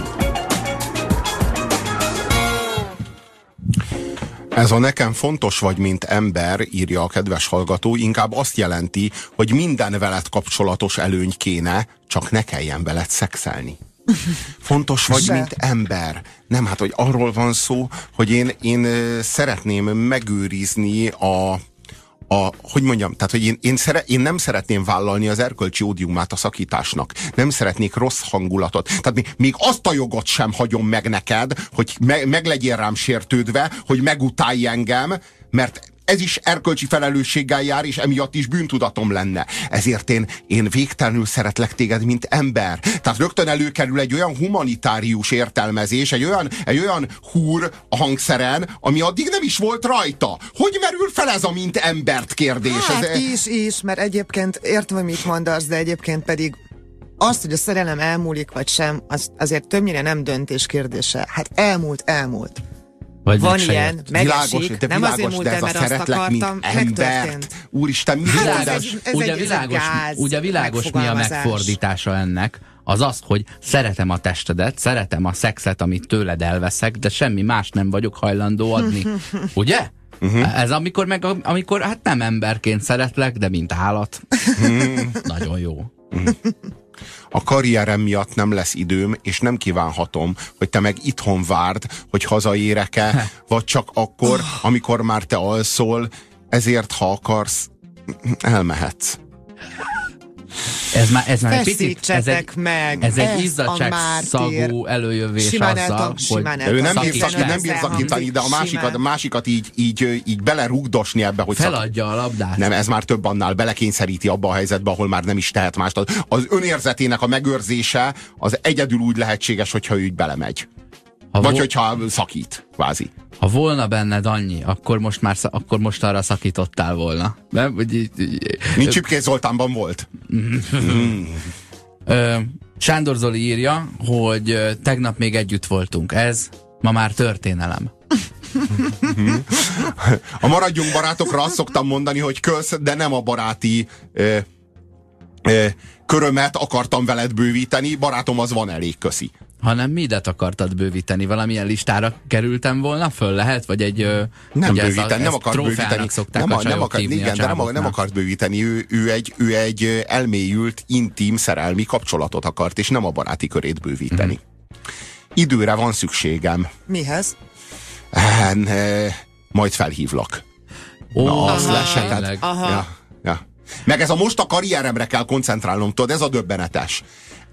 Ez a nekem fontos vagy, mint ember, írja a kedves hallgató, inkább azt jelenti, hogy minden veled kapcsolatos előny kéne, csak ne kelljen veled szexelni. Fontos vagy, Se. mint ember. Nem, hát, hogy arról van szó, hogy én, én szeretném megőrizni a, a, hogy mondjam, tehát, hogy én, én, szere, én nem szeretném vállalni az erkölcsi ódiumát a szakításnak. Nem szeretnék rossz hangulatot. Tehát még, még azt a jogot sem hagyom meg neked, hogy me, meg legyél rám sértődve, hogy megutálj engem, mert ez is erkölcsi felelősséggel jár, és emiatt is bűntudatom lenne. Ezért én, én végtelenül szeretlek téged, mint ember. Tehát rögtön előkerül egy olyan humanitárius értelmezés, egy olyan, egy olyan húr a hangszeren, ami addig nem is volt rajta. Hogy merül fel ez a mint embert kérdés? Hát ez, is, is, mert egyébként értem, hogy mit mondasz, de egyébként pedig azt, hogy a szerelem elmúlik vagy sem, az azért többnyire nem döntés kérdése. Hát elmúlt, elmúlt. Vagy Van ilyen, megesik, de nem világos, azért múlt de el, mert azt akartam, embert. megtörtént. Úristen, mi Hát ez- ez? ez ugye egy- világos, gáz ugye világos mi a megfordítása ennek, az az, hogy szeretem a testedet, szeretem a szexet, amit tőled elveszek, de semmi más nem vagyok hajlandó adni. Ugye? Uh-huh. Ez amikor meg, amikor hát nem emberként szeretlek, de mint állat. Nagyon jó. A karrierem miatt nem lesz időm, és nem kívánhatom, hogy te meg itthon várd, hogy hazaérek-e, vagy csak akkor, amikor már te alszol, ezért, ha akarsz, elmehetsz. Ez már, ez már egy picit, ez egy, meg! ez egy izzadság szagú előjövés Simán azzal, tudom- hogy simán ő nem bír, le. nem bír szakítani, de a másikat, a másikat így, így, így belerugdosni ebbe, hogy feladja a labdát. Nem, ez már több annál belekényszeríti abba a helyzetbe, ahol már nem is tehet mást. Az- Az önérzetének a megőrzése az egyedül úgy lehetséges, hogyha ő így belemegy. Ha, Vagy vo- hogyha szakít, kvázi. ha volna benned annyi, akkor most már akkor most arra szakítottál volna. Nem? Nincs Csipkés Zoltánban volt. Sándor Zoli írja, hogy tegnap még együtt voltunk. Ez ma már történelem. A maradjunk barátokra azt szoktam mondani, hogy kösz, de nem a baráti ö, ö, körömet akartam veled bővíteni, barátom az van elég, köszi. Hanem midet akartad bővíteni? Valamilyen listára kerültem volna föl? Lehet? Vagy egy... Nem ugye ez a- bővíteni, nem ezt akar trófeának bővíteni. Nem, a nem akar, hívni a igen, de nem, nem akart bővíteni. Ő, ő, egy, ő egy elmélyült, intim, szerelmi kapcsolatot akart, és nem a baráti körét bővíteni. Mhm. Időre van szükségem. Mihez? En, ö, majd felhívlak. Ó, Na, azt aha, lesetett. Aha. Ja. Meg ez a most a karrieremre kell koncentrálnom, tudod, ez a döbbenetes.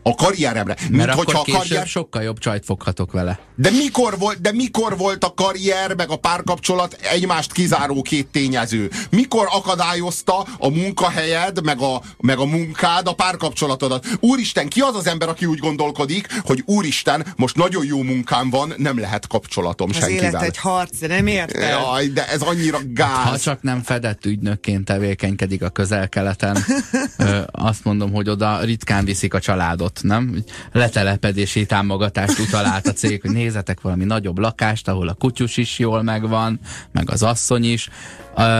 A karrieremre. Mert Mint akkor hogyha a karrier... sokkal jobb csajt foghatok vele. De mikor, volt, de mikor volt a karrier, meg a párkapcsolat egymást kizáró két tényező? Mikor akadályozta a munkahelyed, meg a, meg a munkád a párkapcsolatodat? Úristen, ki az az ember, aki úgy gondolkodik, hogy úristen, most nagyon jó munkám van, nem lehet kapcsolatom Az senkivel. élet egy harc, de nem érted? Jaj, de ez annyira Ha gáz. csak nem fedett ügynökként tevékenykedik a közel-keleten, azt mondom, hogy oda ritkán viszik a családot, nem? Letelepedési támogatást utalált a cég, hogy nézzetek valami nagyobb lakást, ahol a kutyus is jól megvan, meg az asszony is.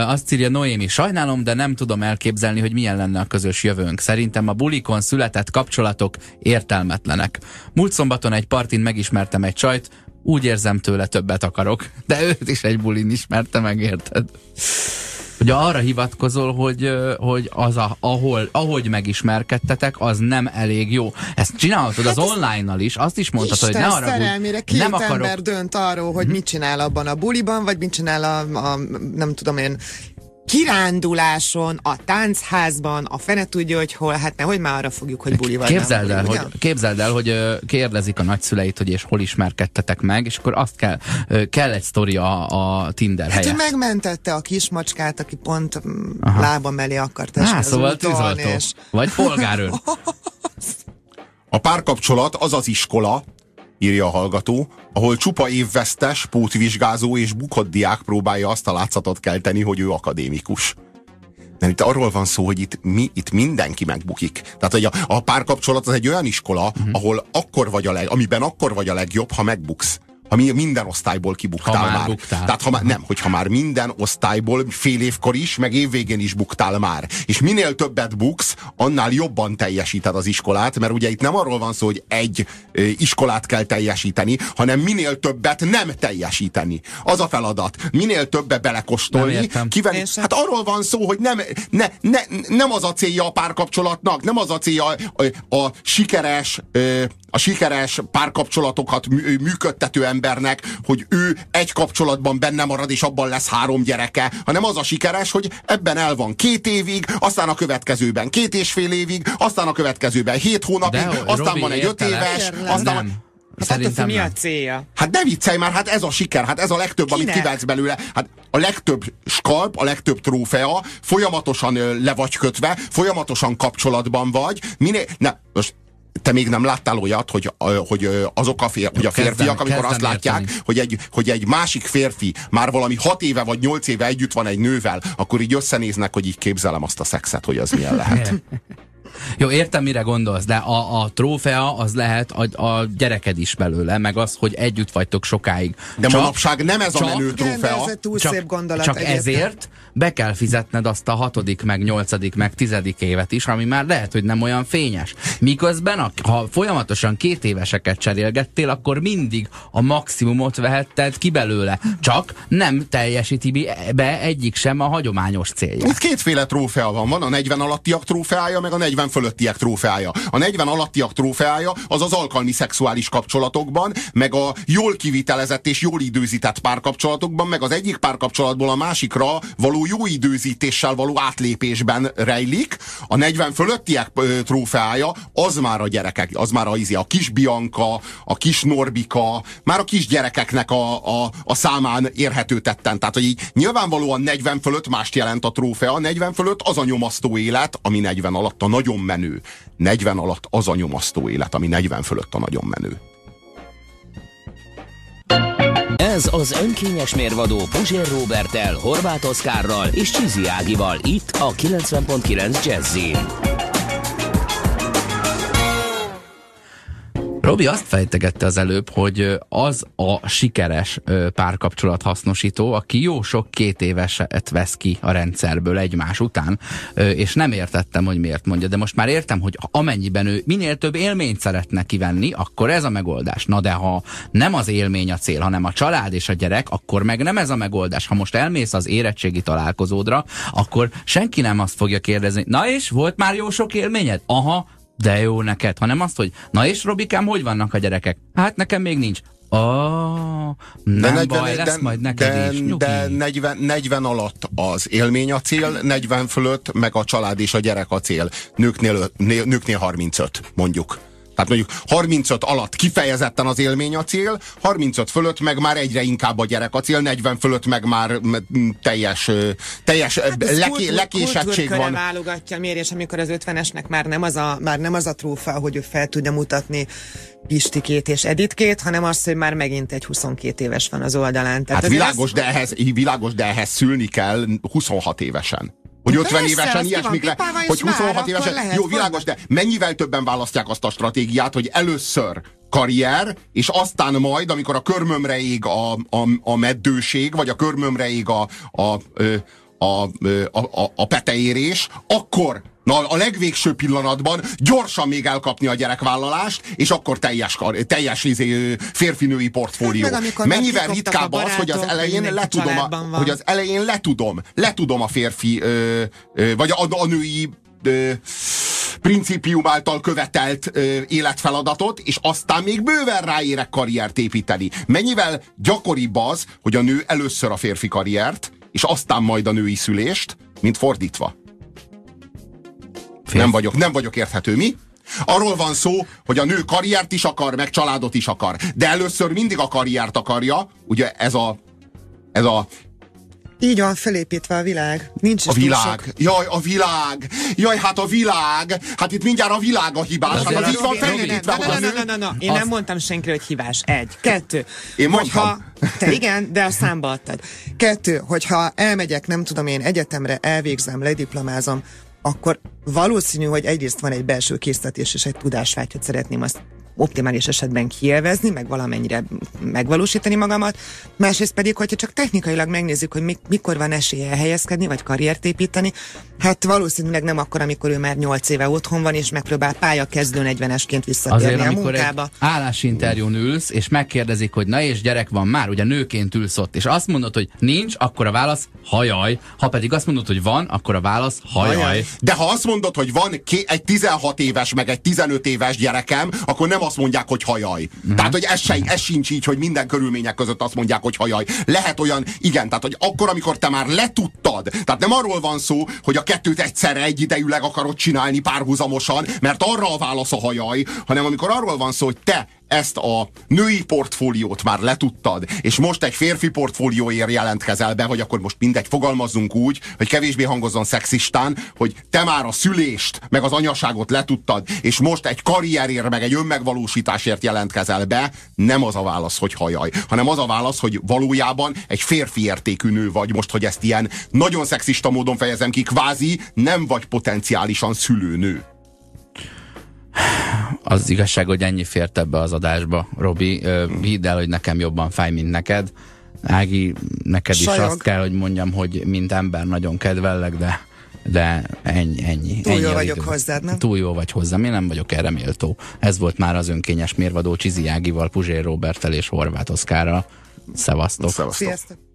Azt írja Noémi, sajnálom, de nem tudom elképzelni, hogy milyen lenne a közös jövőnk. Szerintem a bulikon született kapcsolatok értelmetlenek. Múlt szombaton egy partin megismertem egy csajt, úgy érzem tőle többet akarok. De őt is egy bulin ismerte meg, érted? Ugye arra hivatkozol, hogy, hogy az, a, ahol, ahogy megismerkedtetek, az nem elég jó. Ezt csinálhatod az online-nal is, azt is mondhatod, Isten hogy ne arra szerelmére két nem akarok, ember dönt arról, hogy mit csinál abban a buliban, vagy mit csinál a, a nem tudom én, kiránduláson, a táncházban, a fene tudja, hogy hol, hát nehogy már arra fogjuk, hogy buli vagy. Képzeld el, hogy, képzeld el, hogy kérdezik a nagyszüleit, hogy és hol ismerkedtetek meg, és akkor azt kell, kell egy sztori a, a Tinder Hát helyett. megmentette a kismacskát, aki pont mm, lába mellé akart esni Á, az szóval tűzoltó. és Vagy polgárőr. A párkapcsolat az az iskola, írja a hallgató, ahol csupa évvesztes, pótvizsgázó és bukott diák próbálja azt a látszatot kelteni, hogy ő akadémikus. Nem, itt arról van szó, hogy itt, mi, itt mindenki megbukik. Tehát, hogy a, a párkapcsolat az egy olyan iskola, uh-huh. ahol akkor vagy a leg, amiben akkor vagy a legjobb, ha megbuksz. Ha mi, minden osztályból kibuktál Ha már már. buktál. Tehát ha már, nem, hogyha már minden osztályból fél évkor is, meg évvégén is buktál már. És minél többet buksz, annál jobban teljesíted az iskolát, mert ugye itt nem arról van szó, hogy egy iskolát kell teljesíteni, hanem minél többet nem teljesíteni. Az a feladat. Minél többe belekostolni, kivenni. Hát arról van szó, hogy nem, ne, ne, nem az a célja a párkapcsolatnak, nem az a célja a, a, a sikeres, ö, a sikeres párkapcsolatokat mű, működtető embernek, hogy ő egy kapcsolatban benne marad, és abban lesz három gyereke, hanem az a sikeres, hogy ebben el van két évig, aztán a következőben két és fél évig, aztán a következőben hét hónapig, De, aztán Robi, van egy öt éves, aztán Nem. Hát Szerintem attól, mi a célja? Hát ne viccelj már, hát ez a siker, hát ez a legtöbb, amit Kinek? kivetsz belőle. Hát a legtöbb skalp, a legtöbb trófea, folyamatosan le vagy kötve, folyamatosan kapcsolatban vagy. Minél, ne, most te még nem láttál olyat, hogy, hogy azok a, fér, hogy a kezdem- férfiak, amikor kezdem azt látják, érteni. hogy egy, hogy egy másik férfi már valami hat éve vagy nyolc éve együtt van egy nővel, akkor így összenéznek, hogy így képzelem azt a szexet, hogy az milyen lehet. Jó, értem, mire gondolsz, de a, a trófea az lehet a, a gyereked is belőle, meg az, hogy együtt vagytok sokáig. De manapság nem ez a csak- menő Igen, de trófea. ez egy túl csak, szép gondolat. csak egyébként. ezért be kell fizetned azt a hatodik, meg nyolcadik, meg tizedik évet is, ami már lehet, hogy nem olyan fényes. Miközben, a, ha folyamatosan két éveseket cserélgettél, akkor mindig a maximumot vehetted ki belőle. Csak nem teljesíti be egyik sem a hagyományos célját. Itt kétféle trófea van. Van a 40 alattiak trófeája, meg a 40 fölöttiek trófeája. A 40 alattiak trófeája az az alkalmi szexuális kapcsolatokban, meg a jól kivitelezett és jól időzített párkapcsolatokban, meg az egyik párkapcsolatból a másikra való jó időzítéssel való átlépésben rejlik. A 40 fölöttiek trófeája az már a gyerekek, az már a, izé, a kis Bianca, a kis Norbika, már a kis gyerekeknek a, a, a számán érhető tetten. Tehát, hogy így nyilvánvalóan 40 fölött mást jelent a trófea, 40 fölött az a nyomasztó élet, ami 40 alatt a nagyon menő. 40 alatt az a nyomasztó élet, ami 40 fölött a nagyon menő. Ez az önkényes mérvadó Puzsér Robertel, Horváth Oszkárral és Csizi Ágival itt a 90.9 Jazzy. Robi azt fejtegette az előbb, hogy az a sikeres párkapcsolat hasznosító, aki jó sok két éveset vesz ki a rendszerből egymás után, és nem értettem, hogy miért mondja, de most már értem, hogy amennyiben ő minél több élményt szeretne kivenni, akkor ez a megoldás. Na de ha nem az élmény a cél, hanem a család és a gyerek, akkor meg nem ez a megoldás. Ha most elmész az érettségi találkozódra, akkor senki nem azt fogja kérdezni, na és volt már jó sok élményed? Aha, de jó neked, hanem azt, hogy na és Robikám, hogy vannak a gyerekek? Hát nekem még nincs. Oh, nem de baj, lesz majd neked de, is. Nyugi. de 40, 40 alatt az élmény a cél, 40 fölött meg a család és a gyerek a cél. Nőknél, nőknél 35, mondjuk. Tehát mondjuk 35 alatt kifejezetten az élmény a cél, 35 fölött meg már egyre inkább a gyerek a cél, 40 fölött meg már teljes, teljes hát Ez leké, kultúr- lekésettség van. válogatja miért, és amikor az ötvenesnek már nem az a, már nem az a trófea, hogy ő fel tudja mutatni Pistikét és Editkét, hanem az, hogy már megint egy 22 éves van az oldalán. Tehát Hát világos de, ehhez, világos, de ehhez szülni kell 26 évesen. Hogy 50 Persze, évesen ilyesmikre, hogy már 26 akkor évesen, lehet, jó világos, de mennyivel többen választják azt a stratégiát, hogy először karrier, és aztán majd, amikor a körmömre ég a, a, a meddőség, vagy a körmömre ég a, a, a, ö, a, a, a peteérés, akkor Na, a legvégső pillanatban gyorsan még elkapni a gyerekvállalást, és akkor teljes, teljes izé, férfinői portfólió. Hát meg Mennyivel ritkább a az, hogy az elején letudom, a, van. hogy az elején letudom, letudom a férfi, ö, ö, vagy a, a női ö, principium által követelt ö, életfeladatot, és aztán még bőven ráérek karriert építeni. Mennyivel gyakoribb az, hogy a nő először a férfi karriert, és aztán majd a női szülést, mint fordítva. Nem vagyok, nem vagyok érthető, mi? Arról van szó, hogy a nő karriert is akar, meg családot is akar. De először mindig a karriert akarja, ugye ez a, ez a, Így van felépítve a világ. Nincs a világ. sok. Jaj, a világ. Jaj, hát a világ. Hát itt mindjárt a világ a hibás. Hát az így van felépítve, Na, na, na, na, na, na. Én nem mondtam senkire, hogy hibás. Egy. Kettő. Én Hogyha, mondtam. te igen, de a számba adtad. Kettő, hogyha elmegyek, nem tudom én, egyetemre elvégzem, lediplomázom, akkor valószínű, hogy egyrészt van egy belső késztetés és egy tudásvágy, hogy szeretném azt optimális esetben kielvezni, meg valamennyire megvalósítani magamat. Másrészt pedig, hogyha csak technikailag megnézzük, hogy mi, mikor van esélye helyezkedni, vagy karriert építeni, hát valószínűleg nem akkor, amikor ő már 8 éve otthon van, és megpróbál pályakezdő 40-esként visszatérni Azért, a amikor munkába. egy állásinterjún ülsz, és megkérdezik, hogy na és gyerek van már, ugye nőként ülsz ott, és azt mondod, hogy nincs, akkor a válasz hajaj. Ha pedig azt mondod, hogy van, akkor a válasz hajaj. De ha azt mondod, hogy van ké- egy 16 éves, meg egy 15 éves gyerekem, akkor nem azt mondják, hogy hajaj. Mhm. Tehát, hogy ez, se, ez sincs így, hogy minden körülmények között azt mondják, hogy hajaj. Lehet olyan, igen, tehát, hogy akkor, amikor te már letudtad, tehát nem arról van szó, hogy a kettőt egyszerre egyidejűleg akarod csinálni párhuzamosan, mert arra a válasz a hajaj, hanem amikor arról van szó, hogy te ezt a női portfóliót már letudtad, és most egy férfi portfólióért jelentkezel be, hogy akkor most mindegy, fogalmazzunk úgy, hogy kevésbé hangozzon szexistán, hogy te már a szülést, meg az anyaságot letudtad, és most egy karrierért, meg egy önmegvalósításért jelentkezel be, nem az a válasz, hogy hajaj, hanem az a válasz, hogy valójában egy férfi értékű nő vagy, most, hogy ezt ilyen nagyon szexista módon fejezem ki, kvázi nem vagy potenciálisan szülőnő. Az igazság, hogy ennyi fért ebbe az adásba, Robi. Hidd el, hogy nekem jobban fáj, mint neked. Ági, neked Sajog. is azt kell, hogy mondjam, hogy mint ember nagyon kedvellek, de de ennyi, ennyi. Túl ennyi jó vagyok idő. hozzád, nem? Túl jó vagy hozzám, én nem vagyok erre méltó. Ez volt már az önkényes mérvadó Csizi Ágival, Puzsér Robertel és Horváth Oszkárral. Szevasztok! Szevasztok. Sziasztok!